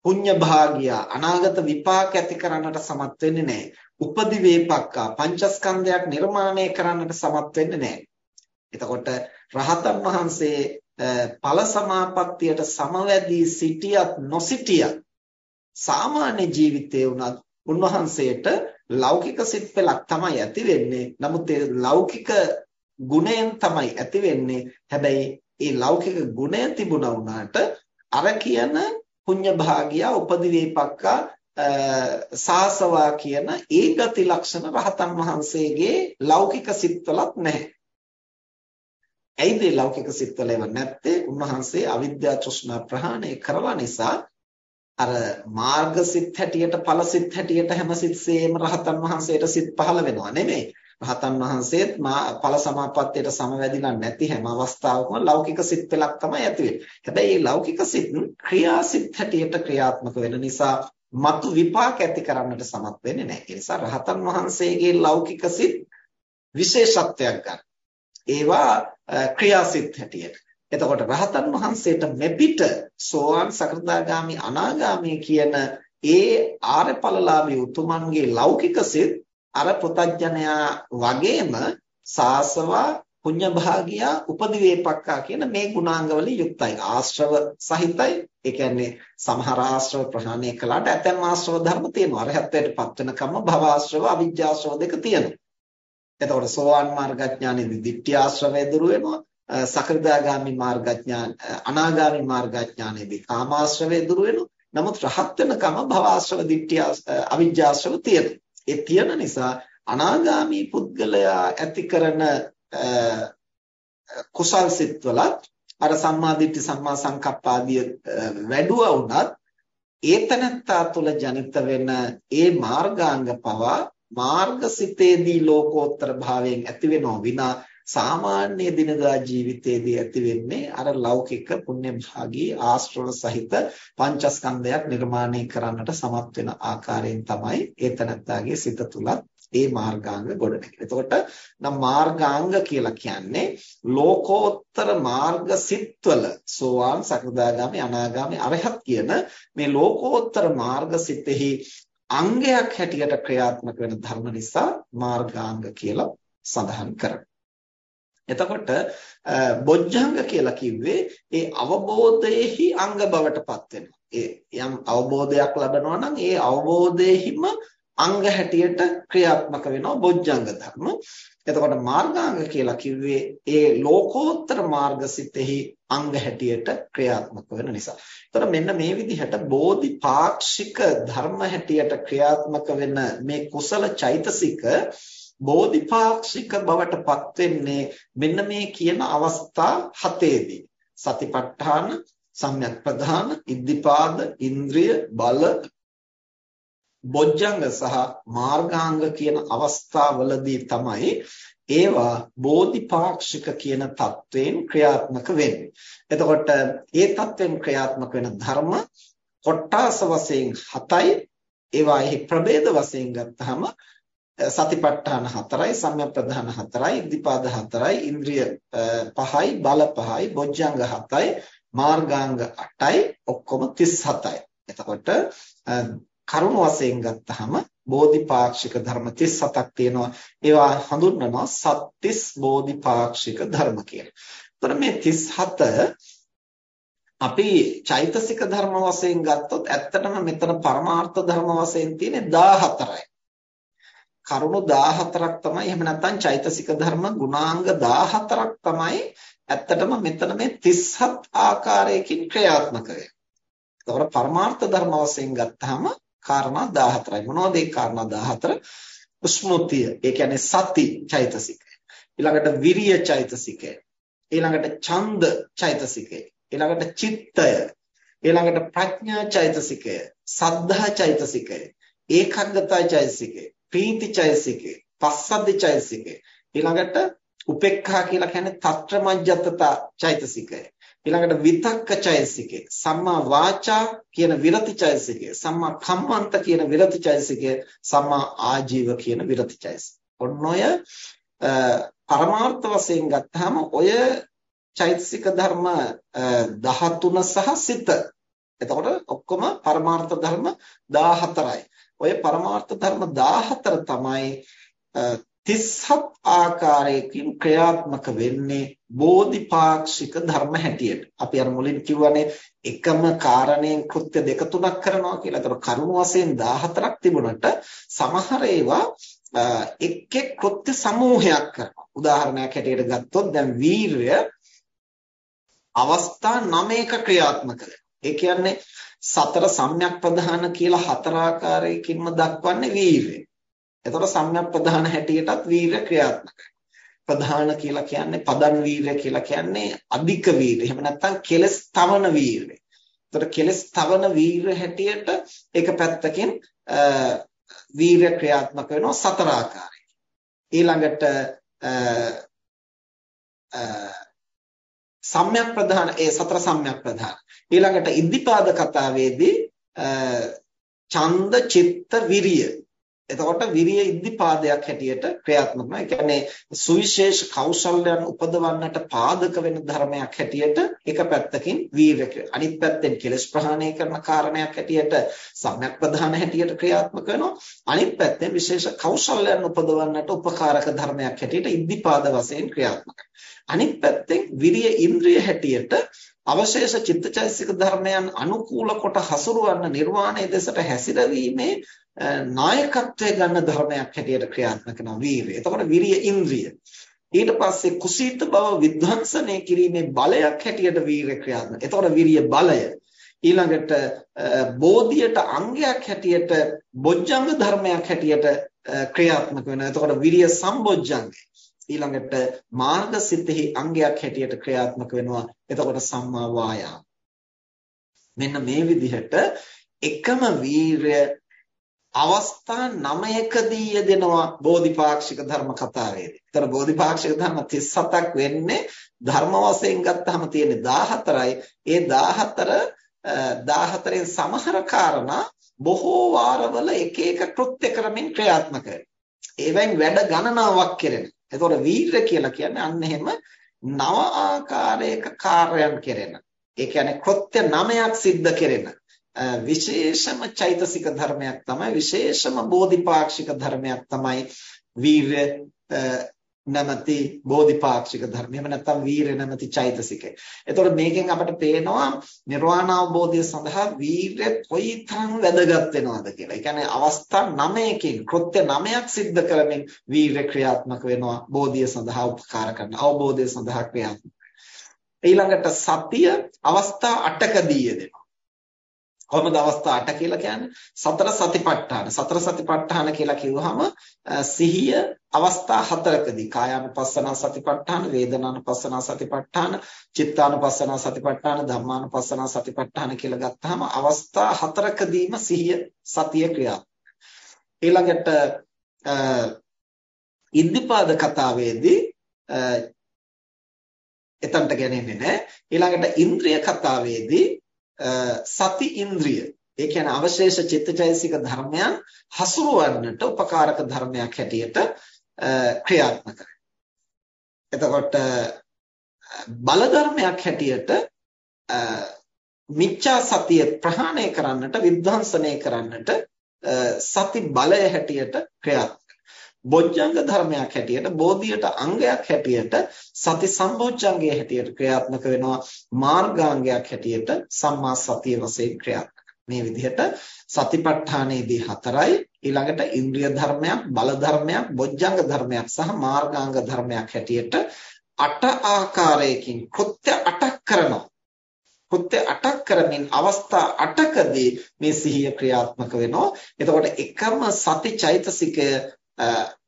පුඤ්ඤ භාගිය අනාගත විපාක ඇති කරන්නට සමත් වෙන්නේ නැහැ. උපදි වේපක්කා පංචස්කන්ධයක් නිර්මාණය කරන්නට සමත් වෙන්නේ නැහැ. එතකොට රහතන් වහන්සේ ඵල සමාපත්තියට සමවැදී සිටියත් නොසිටියත් සාමාන්‍ය ජීවිතයේ වුණත් උන්වහන්සේට ලෞකික සිත් පෙළක් තමයි ඇති වෙන්නේ. නමුත් ඒ ලෞකික ගුණයෙන් තමයි ඇති වෙන්නේ. හැබැයි ඒ ලෞකික ගුණය තිබුණා වුණාට අර කියන පුඤ්ඤ භාගිය උපදිවේපක්කා සාසවා කියන ඒ ගති ලක්ෂණ රහතන් වහන්සේගේ ලෞකික සිත්වලත් නැහැ. ඇයිද ලෞකික සිත්වල ඒව නැත්තේ? උන්වහන්සේ අවිද්‍යා තෘෂ්ණා ප්‍රහාණය කරලා නිසා අර මාර්ග සිත් හැටියට ඵල සිත් හැටියට හැම සිත්සේම රහතන් වහන්සේට සිත් පහළ වෙනවා නෙමෙයි. රහතන් වහන්සේත් ඵල සමාපත්තියට සමවැදිලා නැති හැම අවස්ථාවකම ලෞකික සිත් පෙළක් තමයි ඇති වෙන්නේ. හැබැයි මේ ලෞකික සිත් ක්‍රියාසිත හැටියට ක්‍රියාත්මක වෙන නිසා මතු විපාක ඇති කරන්නට සමත් වෙන්නේ නැහැ. ඒ නිසා රහතන් වහන්සේගේ ලෞකික සිත් විශේෂත්වයක් ගන්න. ඒවා ක්‍රියාසිත හැටියට. එතකොට රහතන් වහන්සේට මෙපිට සෝවාන් සකෘදාගාමි අනාගාමි කියන ඒ ආර්යඵලලාභී උතුමන්ගේ ලෞකික සිත් අර පුතඥයා වගේම සාසවා පුඤ්ඤ භාගියා උපදිවේපක්කා කියන මේ ගුණාංග වලින් යුක්තයි. ආශ්‍රව සහිතයි. ඒ කියන්නේ සමහර ආශ්‍රව ප්‍රහාණය කළාට ඇතැම් ආශ්‍රව ධර්ම තියෙනවා. අරහත්ත්වයට පත් වෙනකම්ම භව ආශ්‍රව අවිජ්ජාශ්‍රව දෙක තියෙනවා. එතකොට සෝවාන් මාර්ගඥානෙදී ditthි ආශ්‍රවය දුරු වෙනවා සකෘදාගාමි මාර්ගඥාන අනාගාමි මාර්ගඥානෙදී කාමාශ්‍රවය දුරු වෙනවා. නමුත් රහත් වෙනකම භවආශ්‍රව ditthි අවිජ්ජාශ්‍රව තියෙනවා. ඒ තියෙන නිසා අනාගාමී පුද්ගලයා ඇති කරන කුසල් සිත්වලත් අර සම්මා දිට්ඨි සම්මා සංකප්ප ආදී වැඩුවා වුණත් ඒතනත්තා තුල ජනිත වෙන ඒ මාර්ගාංග පවා මාර්ගසිතේදී ලෝකෝත්තර භාවයෙන් ඇති වෙනව විනා සාමාන්‍ය දිනදා ජීවිතයේදී ඇති වෙන්නේ අර ලෞකික පුණ්‍ය භාගී ආශ්‍රව සහිත පංචස්කන්ධයක් නිර්මාණය කරන්නට සමත් වෙන ආකාරයෙන් තමයි ඒතනත්තාගේ සිත තුලත් ඒ මාර්ගාංග ගොඩනැගෙන්නේ. එතකොට නම් මාර්ගාංග කියලා කියන්නේ ලෝකෝත්තර මාර්ග සිත්වල සෝවාන් සකදාගාමි අනාගාමි අරහත් කියන මේ ලෝකෝත්තර මාර්ග සිතෙහි අංගයක් හැටියට ක්‍රියාත්මක වෙන ධර්ම නිසා මාර්ගාංග කියලා සඳහන් කරනවා. එතකොට බොජ්ජංග කියලා කිව්වේ ඒ අවබෝධයේහි අංග බවටපත් වෙනවා. ඒ යම් අවබෝධයක් ලබනවා නම් ඒ අවබෝධයේහිම අංග හැටියට ක්‍රියාත්මක වෙනවා බොජ්ජංග ධර්ම. එතකොට මාර්ගාංග කියලා කිව්වේ ඒ ලෝකෝත්තර මාර්ගසිතෙහි අංග හැටියට ක්‍රියාත්මක වෙන නිසා. එතකොට මෙන්න මේ විදිහට බෝධිපාක්ෂික ධර්ම හැටියට ක්‍රියාත්මක වෙන මේ කුසල චෛතසික බෝධිපාක්ෂික බවට පත් වෙන්නේ මෙන්න මේ කියන අවස්ථා හතේදී සතිපට්ඨාන සම්‍යක් ප්‍රධාන ඉද්ධිපාද ඉන්ද්‍රිය බල බොජ්ජංග සහ මාර්ගාංග කියන අවස්ථාවලදී තමයි ඒවා බෝධිපාක්ෂික කියන தත්වයෙන් ක්‍රියාත්මක වෙන්නේ. එතකොට ඒ தත්වයෙන් ක්‍රියාත්මක වෙන ධර්ම කොට්ටාස වශයෙන් 7යි ඒවාෙහි ප්‍රභේද වශයෙන් ගත්තහම සතිපට්ඨාන හතරයි සම්‍යක් ප්‍රධාන හතරයි ඉද්ධිපාද හතරයි ඉන්ද්‍රිය පහයි බල පහයි බොජ්ජංග හතයි මාර්ගාංග 8යි ඔක්කොම 37යි එතකොට කරුණ වශයෙන් ගත්තහම බෝධිපාක්ෂික ධර්ම 37ක් තියෙනවා ඒවා හඳුන්වනවා සත්‍තිස් බෝධිපාක්ෂික ධර්ම කියලා. එතකොට මේ 37 අපි චෛතසික ධර්ම වශයෙන් ගත්තොත් ඇත්තටම මෙතන පරමාර්ථ ධර්ම වශයෙන් තියෙන්නේ 14යි. කරුණු 14ක් තමයි එහෙම නැත්නම් චෛතසික ධර්ම ගුණාංග 14ක් තමයි ඇත්තටම මෙතන මේ 37 ආකාරයකින් ක්‍රියාත්මක වෙන්නේ. ඒතකොට පරමාර්ථ ධර්ම වශයෙන් ගත්තාම කාරණා 14යි. මොනවද ඒ කාරණා 14? ස්මෘතිය, ඒ කියන්නේ සති චෛතසිකය. ඊළඟට විරිය චෛතසිකය. ඊළඟට ඡන්ද චෛතසිකය. ඊළඟට චිත්තය. ඊළඟට ප්‍රඥා චෛතසිකය. සද්ධා චෛතසිකය. ඒකග්ගතා චෛතසිකය. ප්‍රීති චෛතසිකය. පස්සද්ධි චෛතසිකය. ඊළඟට උපේක්ඛා කියලා කියන්නේ తත්‍රමජ්ජතතා චෛතසිකය. ඊළඟට විතක්ක චෛතසිකය. සම්මා වාචා කියන විරති චෛතසිකය. සම්මා කම්මන්ත කියන විරති චෛතසිකය. සම්මා ආජීව කියන විරති චෛතසිකය. ඔන්න ඔය පරමාර්ථ වශයෙන් ගත්තාම ඔය චෛතසික ධර්ම 13 සහ සිත. එතකොට ඔක්කොම පරමාර්ථ ධර්ම 14යි. ඔය පරමාර්ථ ධර්ම 14 තමයි 37 ආකාරයකින් ක්‍රියාත්මක වෙන්නේ බෝධිපාක්ෂික ධර්ම හැටියට. අපි අර මුලින් කිව්වනේ එකම කාරණයෙන් කෘත්‍ය දෙක තුනක් කරනවා කියලා. ඒතර කරුණු වශයෙන් 14ක් තිබුණට සමහර ඒවා එක් එක් කෘත්‍ය සමූහයක් කරනවා. උදාහරණයක් හැටියට ගත්තොත් දැන් වීරය අවස්ථා 9ක ක්‍රියාත්මක ඒ කියන්නේ සතර සම්‍යක් ප්‍රධාන කියලා හතර ආකාරයකින්ම දක්වන්නේ වීරය. එතකොට සම්‍යක් ප්‍රධාන හැටියටත් වීරය ක්‍රියාත්මකයි. ප්‍රධාන කියලා කියන්නේ පදන් වීරය කියලා කියන්නේ අධික වීරය. එහෙම නැත්නම් කෙලස් තවන වීරය. එතකොට කෙලස් තවන වීරය හැටියට ඒක පැත්තකින් වීරය ක්‍රියාත්මක වෙනවා සතර ආකාරයකින්. ඊළඟට සම්‍යක් ප්‍රධාන ඒ සතර සම්‍යක් ප්‍රධාන ඊළඟට ඉද්ධිපාද කතාවේදී ඡන්ද චිත්ත විරිය එතකොට විරිය ඉද්ධිපාදයක් හැටියට ක්‍රියාත්මක වෙනවා. ඒ කියන්නේ සුවිශේෂ කෞශල්‍යයන් උපදවන්නට පාදක වෙන ධර්මයක් හැටියට එක පැත්තකින් වීරය අනිත් පැත්තෙන් කෙලස් ප්‍රහාණය කරන කාරණයක් හැටියට සම්‍යක් ප්‍රධාන හැටියට ක්‍රියාත්මක වෙනවා. අනිත් පැත්තෙන් විශේෂ කෞශල්‍යයන් උපදවන්නට උපකාරක ධර්මයක් හැටියට ඉද්ධිපාද වශයෙන් ක්‍රියාත්මකයි. අනිත් පැත්තෙන් විරිය ඉන්ද්‍රිය හැටියට අවශේෂ චිත්තචෛතසික ධර්මයන් අනුකූල කොට හසුරවන්න නිර්වාණය දෙසට හැසිරවීමේ නායකත්වය ගන්න ධර්මයක් හැටියට ක්‍රියාත්මක කරන වීරිය. එතකොට විරිය ඉන්ද්‍රිය. ඊට පස්සේ කුසීත බව විධ්වංසනය කිරීමේ බලයක් හැටියට වීරිය ක්‍රියාත්මක. එතකොට විරිය බලය. ඊළඟට බෝධියට අංගයක් හැටියට බොජ්ජංග ධර්මයක් හැටියට ක්‍රියාත්මක වෙනවා. එතකොට විරිය සම්බොජ්ජංගය. ඊළඟට මාර්ගසිතෙහි අංගයක් හැටියට ක්‍රියාත්මක වෙනවා. එතකොට සම්මා වායාම. මෙන්න මේ විදිහට එකම වීරය අවස්ථා 9කදී යෙදෙනවා බෝධිපාක්ෂික ධර්ම කතාවේදී. ඒතර බෝධිපාක්ෂික ධර්ම 37ක් වෙන්නේ ධර්ම වශයෙන් ගත්තාම තියෙන්නේ 14යි. ඒ 14 14න් සමහර කාරණා බොහෝ වාරවල එක එක කෘත්‍ය කරමින් ක්‍රියාත්මක වෙනවා. ඒවෙන් වැඩ ගණනාවක් කෙරෙන. එතකොට වීර කියලා කියන්නේ අන්න එහෙම නව ආකාරයක කාර්යයන් කෙරෙන. ඒ කියන්නේ කෘත්‍ය නවයක් සිද්ධ කෙරෙන. විශේෂම චෛතසික ධර්මයක් තමයි විශේෂම බෝධිපාක්ෂික ධර්මයක් තමයි වීරය නැමැති බෝධිපාක්ෂික ධර්ම. එහෙම නැත්නම් වීරය නැමැති චෛතසිකය. එතකොට මේකෙන් අපිට පේනවා නිර්වාණ අවබෝධය සඳහා වීරය කොයිතරම් වැදගත් වෙනවද කියලා. ඒ කියන්නේ අවස්ථා 9කින් කෘත්‍ය 9ක් සිද්ධ කරමින් වීරය ක්‍රියාත්මක වෙනවා බෝධිය සඳහා උපකාර කරන අවබෝධය සඳහා ක්‍රියාත්මක. ඊළඟට සතිය අවස්ථා 8කදී යෙදෙනවා. කොහොමද අවස්ථා 8 කියලා කියන්නේ? සතර සතිපට්ඨාන. සතර සතිපට්ඨාන කියලා කිව්වහම සිහිය අවස්ථා හතරකදී කායානුපස්සන සතිපට්ඨාන, වේදනානුපස්සන සතිපට්ඨාන, චිත්තානුපස්සන සතිපට්ඨාන, ධම්මානුපස්සන සතිපට්ඨාන කියලා ගත්තාම අවස්ථා හතරකදීම සිහිය සතිය ක්‍රියාත්මක. ඊළඟට ඉද්ධිපාද කතාවේදී එතනට ගෙනෙන්නේ නැහැ. ඊළඟට ඉන්ද්‍රිය කතාවේදී සති ඉන්ද්‍රිය ඒ කියන්නේ අවශේෂ චිත්තචෛසික ධර්මයන් හසුරවන්නට උපකාරක ධර්මයක් හැටියට ක්‍රියාත්මක එතකොට බල ධර්මයක් හැටියට මිච්ඡා සතිය ප්‍රහාණය කරන්නට විද්ධාංශනය කරන්නට සති බලය හැටියට ක්‍රියාත්මක බොජ්ජංග ධර්මයක් හැටියට බෝධියට අංගයක් හැටියට සති සම්බොජ්ජංගයේ හැටියට ක්‍රියාත්මක වෙනවා. මාර්ගාංගයක් හැටියට සම්මා සතිය වශයෙන් ක්‍රියාත්මක මේ විදිහට සතිපට්ඨානයේදී හතරයි. ඊළඟට ඉන්ද්‍රිය ධර්මයක් බල ධර්මයක් බොජ්ජංග ධර්මයක් සහ මාර්ගාංග ධර්මයක් හැටියට අට ආකාරයකින් කෘත්‍ය අටක් කරනවා. කෘත්‍ය 8ක් කරමින් අවස්ථා 8කදී මේ සිහිය ක්‍රියාත්මක වෙනවා. එතකොට එකම සති චෛතසිකය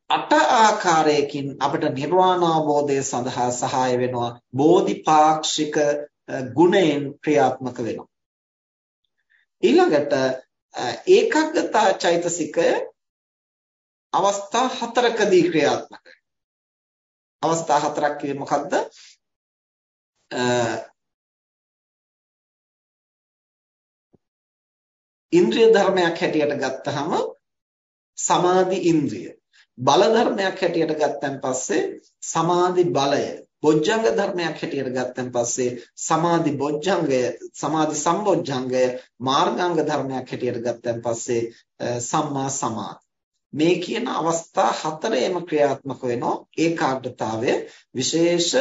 අට ආකාරයකින් අපිට නිර්වාණ අවබෝධය සඳහා සහාය වෙනවා. බෝධිපාක්ෂික ගුණයෙන් ක්‍රියාත්මක වෙනවා. ඊළඟට ඒකග්ගතා චෛතසිකය අවස්ථා හතරකදී ක්‍රියාත්මක අවස්ථා හතරක් කියේ මොකක්ද? ඉන්ද්‍රිය ධර්මයක් හැටියට ගත්තහම සමාධි ඉන්ද්‍රිය බල ධර්මයක් හැටියට ගත්තන් පස්සේ සමාධි බලය බොජ්ජංග ධර්මයක් හැටියට ගත්තන් පස්සේ සමාධි බොජ්ජංගය සමාධි සම්බොජ්ජංගය මාර්ගාංග ධර්මයක් හැටියට ගත්තන් පස්සේ සම්මා සමාධි. මේ කියන අවස්ථා හතරේම ක්‍රියාත්මක වෙනවා. ඒකාග්‍රතාවය විශේෂ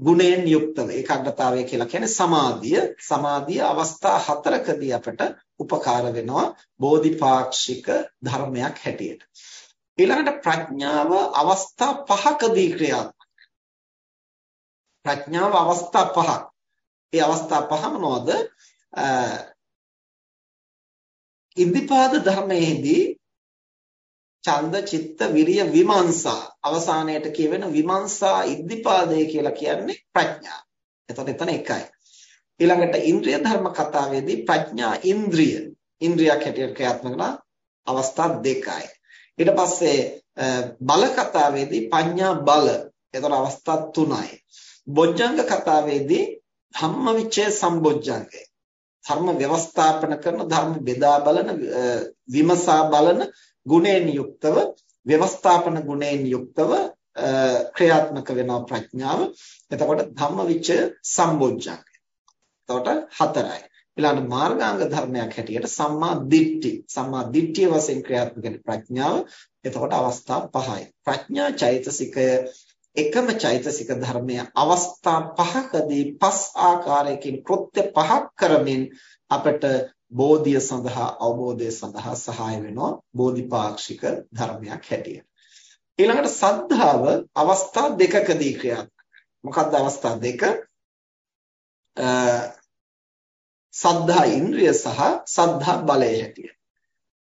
ගුණයෙන් යුක්තව. ඒකාග්‍රතාවය කියලා කියන්නේ සමාධිය. සමාධිය අවස්ථා හතරකදී අපට උපකාර වෙනවා බෝධිපාක්ෂික ධර්මයක් හැටියට. ඊළඟට ප්‍රඥාව අවස්ථා පහකදී ක්‍රියාත්මක ප්‍රඥාව අවස්ථා පහක් ඒ අවස්ථා පහ මොනවද ඉද්ධිපාද ධර්මයේදී ඡන්ද චිත්ත විරිය විමර්ශා අවසානයේට කියවෙන විමර්ශා ඉද්ධිපාදේ කියලා කියන්නේ ප්‍රඥා. එතකොට එතන එකයි. ඊළඟට ඉන්ද්‍රිය ධර්ම කතාවේදී ප්‍රඥා ඉන්ද්‍රිය ඉන්ද්‍රියක් හැටියට ක්‍රියාත්මක කරන අවස්ථා දෙකයි. ඊට පස්සේ බල කතාවේදී පඤ්ඤා බල එතකොට අවස්ථා තුනයි. බොජ්ජංග කතාවේදී ධම්මවිචය සම්බොජ්ජංගය. ධර්ම ව්‍යවස්ථාපන කරන ධර්ම බෙදා බලන විමසා බලන ගුණයෙන් යුක්තව ව්‍යවස්ථාපන ගුණයෙන් යුක්තව ක්‍රියාත්මක වෙනවා ප්‍රඥාව. එතකොට ධම්මවිචය සම්බොජ්ජංගය. එතකොට හතරයි. ඊළඟ මාර්ගාංග ධර්මයක් හැටියට සම්මා දිට්ඨි. සම්මා දිට්ඨිය වශයෙන් ක්‍රියාත්මක වෙන ප්‍රඥාව. එතකොට අවස්ථා පහයි. ප්‍රඥා චෛතසිකය එකම චෛතසික ධර්මය අවස්ථා පහකදී පස් ආකාරයකින් කෘත්‍ය පහක් කරමින් අපට බෝධිය සඳහා අවබෝධය සඳහා සහාය වෙනවා බෝධිපාක්ෂික ධර්මයක් හැටියට. ඊළඟට සද්ධාව අවස්ථා දෙකකදී ක්‍රියාත්මක. මොකක්ද අවස්ථා දෙක? සද්ධා ඉන්ද්‍රිය සහ සද්ධා බලය හැටියට.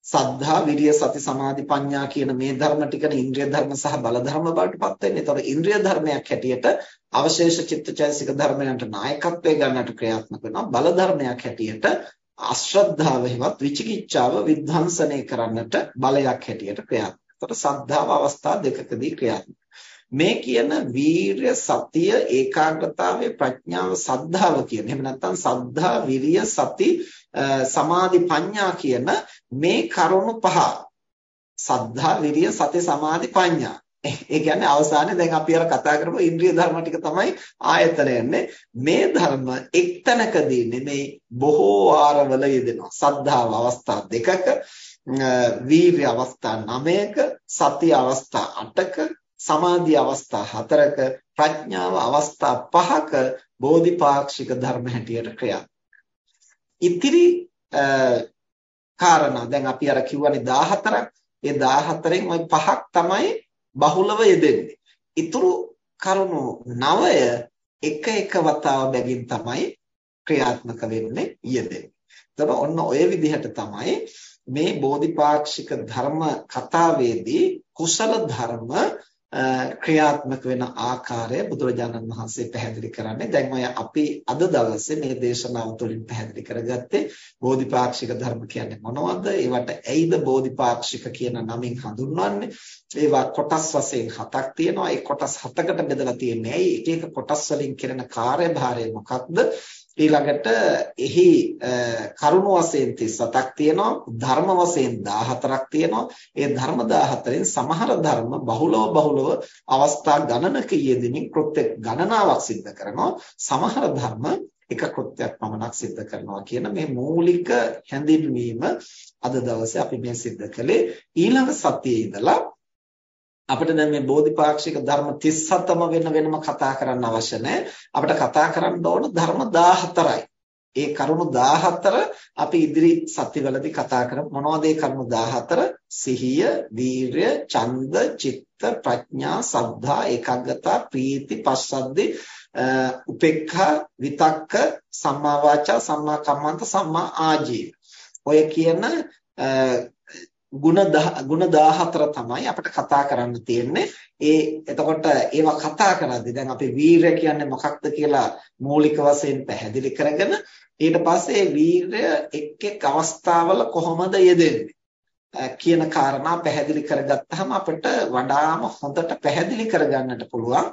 සද්ධා විරිය සති සමාධි ප්‍රඥා කියන මේ ධර්ම ටිකන ඉන්ද්‍රිය ධර්ම සහ බල ධර්ම බවට පත් වෙන්නේ. ඒතකොට ඉන්ද්‍රිය ධර්මයක් හැටියට අවශේෂ චිත්තචෛසික ධර්මයන්ට නායකත්වය ගන්නට ක්‍රියාත්මක වෙනවා. බල ධර්මයක් හැටියට අශ්‍රද්ධාව හිවත් විචිකිච්ඡාව විධ්වංසනය කරන්නට බලයක් හැටියට ක්‍රියාත්මක. එතකොට සද්ධාව අවස්ථා දෙකකදී ක්‍රියාත්මක. මේ කියන වීරය සතිය ඒකාග්‍රතාවය ප්‍රඥාව සද්ධාව කියන එහෙම නැත්නම් සද්ධා විරිය සති සමාධි ප්‍රඥා කියන මේ කරුණු පහ. සද්ධා විරිය සති සමාධි ප්‍රඥා ඒ කියන්නේ අවසානයේ දැන් අපි අර කතා කරපු ඉන්ද්‍රිය ධර්ම ටික තමයි ආයතන යන්නේ. මේ ධර්ම එක්තැනකදී නෙමෙයි බොහෝ වාරවල යෙදෙනවා. සද්ධාව අවස්ථා දෙකක වීර්ය අවස්ථා 9ක සති අවස්ථා 8ක සමාධි අවස්ථා 4ක ප්‍රඥාව අවස්ථා 5ක බෝධිපාක්ෂික ධර්ම හැටියට ක්‍රියා. ඉතිරි කාරණා දැන් අපි අර කිව්වනේ 14ක් ඒ 14න් ওই පහක් තමයි බහුලව යෙදෙන්නේ. ඊතුරු කරුණු 9 එක එක වතාව බැගින් තමයි ක්‍රියාත්මක වෙන්නේ යෙදෙන්නේ. එතකොට ඔන්න ඔය විදිහට තමයි මේ බෝධිපාක්ෂික ධර්ම කතාවේදී කුසල ධර්ම ක්‍රියාත්මක වෙන ආකාරය බුදුරජාණන් වහන්සේ පැහැදිලි කරන්නේ. දැන් ඔය අපි අද දවසේ මේ දේශනාව තුළින් පැහැදිලි කරගත්තේ බෝධිපාක්ෂික ධර්ම කියන්නේ මොනවද? ඒවට ඇයිද බෝධිපාක්ෂික කියන නමින් හඳුන්වන්නේ? ඒවා කොටස් වශයෙන් හතක් තියෙනවා. ඒ කොටස් හතකට බෙදලා තියෙන්නේ ඇයි? එක එක කොටස් වලින් කරන කාර්යභාරය මොකක්ද? ඊළඟට එහි කරුණ වශයෙන් 37ක් තියෙනවා ධර්ම වශයෙන් 14ක් තියෙනවා. ඒ ධර්ම 14න් සමහර ධර්ම බහුලව බහුලව අවස්ථා ගණනක යෙදෙමින් කෘත්‍ය ගණනාවක් සිද්ධ කරනවා. සමහර ධර්ම එක කෘත්‍යයක් පමණක් සිද්ධ කරනවා කියන මේ මූලික හැඳින්වීම අද දවසේ අපි මේ සිද්ධ කළේ. ඊළඟ සතියේ ඉඳලා අපිට දැන් මේ බෝධිපාක්ෂික ධර්ම 37ම වෙන වෙනම කතා කරන්න අවශ්‍ය නැහැ. අපිට කතා කරන්න ඕන ධර්ම 14යි. ඒ කරුණු 14 අපි ඉදිරි සතිවලදී කතා කරමු. මොනවද ඒ කරුණු 14? සිහිය, වීරය, ඡන්ද, චිත්ත, ප්‍රඥා, සද්ධා, ඒකාග්‍රතා, ප්‍රීති, පස්සද්ධි, උපේක්ඛා, විතක්ක, සම්මා වාචා, සම්මා කම්මන්ත, සම්මා ආජීව. ඔය කියන ಗುಣ ಗುಣ 14 තමයි අපිට කතා කරන්න තියෙන්නේ. ඒ එතකොට ඒවා කතා කරද්දී දැන් අපි වීරය කියන්නේ මොකක්ද කියලා මූලික වශයෙන් පැහැදිලි කරගෙන ඊට පස්සේ වීරය එක් එක් අවස්ථාවල කොහොමද යෙදෙන්නේ කියන කාරණා පැහැදිලි කරගත්තාම අපිට වඩාම හොඳට පැහැදිලි කරගන්නට පුළුවන්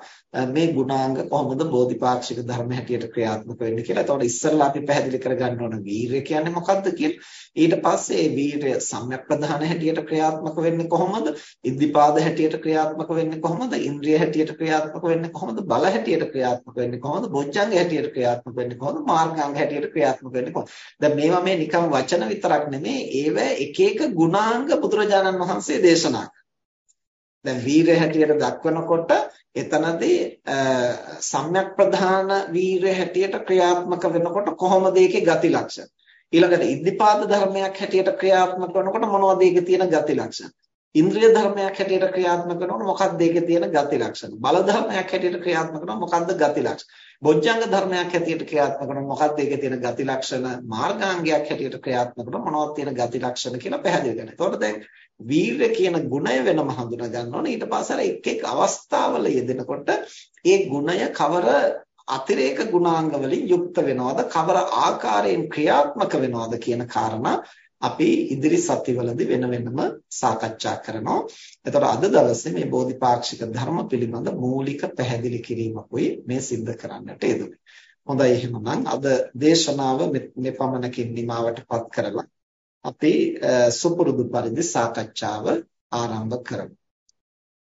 මේ ගුණාංග කොහොමද බෝධිපාක්ෂික ධර්ම හැටියට ක්‍රියාත්මක වෙන්නේ කියලා. එතකොට ඉස්සෙල්ලා අපි පැහැදිලි කරගන්න ඕන වීරය කියන්නේ මොකක්ද කියලා. ඊට පස්සේ මේ වීරය සම්‍යක් ප්‍රධාන හැටියට ක්‍රියාත්මක වෙන්නේ කොහොමද? ඉද්ධිපාද හැටියට ක්‍රියාත්මක වෙන්නේ කොහොමද? ඉන්ද්‍රිය හැටියට ක්‍රියාත්මක වෙන්නේ කොහොමද? බල හැටියට ක්‍රියාත්මක වෙන්නේ කොහොමද? බොජ්ජංග හැටියට ක්‍රියාත්මක වෙන්නේ කොහොමද? මාර්ගාංග හැටියට ක්‍රියාත්මක වෙන්නේ කොහොමද? දැන් මේවා මේ නිකම් වචන විතරක් නෙමෙයි ඒව එක එක ගුණාංග බුදුරජාණන් වහන්සේ දේශනා දැන් වීරය හැටියට දක්වනකොට එතනදී සම්‍යක් ප්‍රධාන වීරය හැටියට ක්‍රියාත්මක වෙනකොට කොහොමද ඒකේ ගති ලක්ෂණ? ඊළඟට ඉද්ධිපාද ධර්මයක් හැටියට ක්‍රියාත්මක වෙනකොට මොනවද ඒකේ තියෙන ගති ලක්ෂණ? ඉන්ද්‍රිය ධර්මයක් හැටියට ක්‍රියාත්මක කරනකොට මොකක්ද ඒකේ තියෙන ගති ලක්ෂණ බල ධර්මයක් හැටියට ක්‍රියාත්මක කරනකොට මොකක්ද ගති ලක්ෂණ බොජ්ජංග ධර්මයක් හැටියට ක්‍රියාත්මක කරනකොට මොකක්ද ඒකේ තියෙන ගති ලක්ෂණ මාර්ගාංගයක් හැටියට ක්‍රියාත්මක කරනකොට මොනවද තියෙන ගති ලක්ෂණ කියලා පැහැදිලි කරනවා. එතකොට දැන් වීර්ය කියන ගුණය වෙනම හඳුනා ගන්න ඕනේ. ඊට පස්සේ එක් එක් අවස්ථාවල යෙදෙනකොට ඒ ගුණය කවර අතිරේක ගුණාංග වලින් යුක්ත වෙනවද කවර ආකාරයෙන් ක්‍රියාත්මක වෙනවද කියන කාරණා අපි ඉදිරි සතිවලදී වෙන වෙනම සාකච්ඡා කරනවා. එතකොට අද දවසේ මේ බෝධිපාක්ෂික ධර්ම පිළිබඳ මූලික පැහැදිලි කිරීමකුයි මේ සිද්ධ කරන්නට යෙදුනේ. හොඳයි එහෙනම් අද දේශනාව මෙපමණකින් නිමවටපත් කරලා අපි සුපුරුදු පරිදි සාකච්ඡාව ආරම්භ කරමු.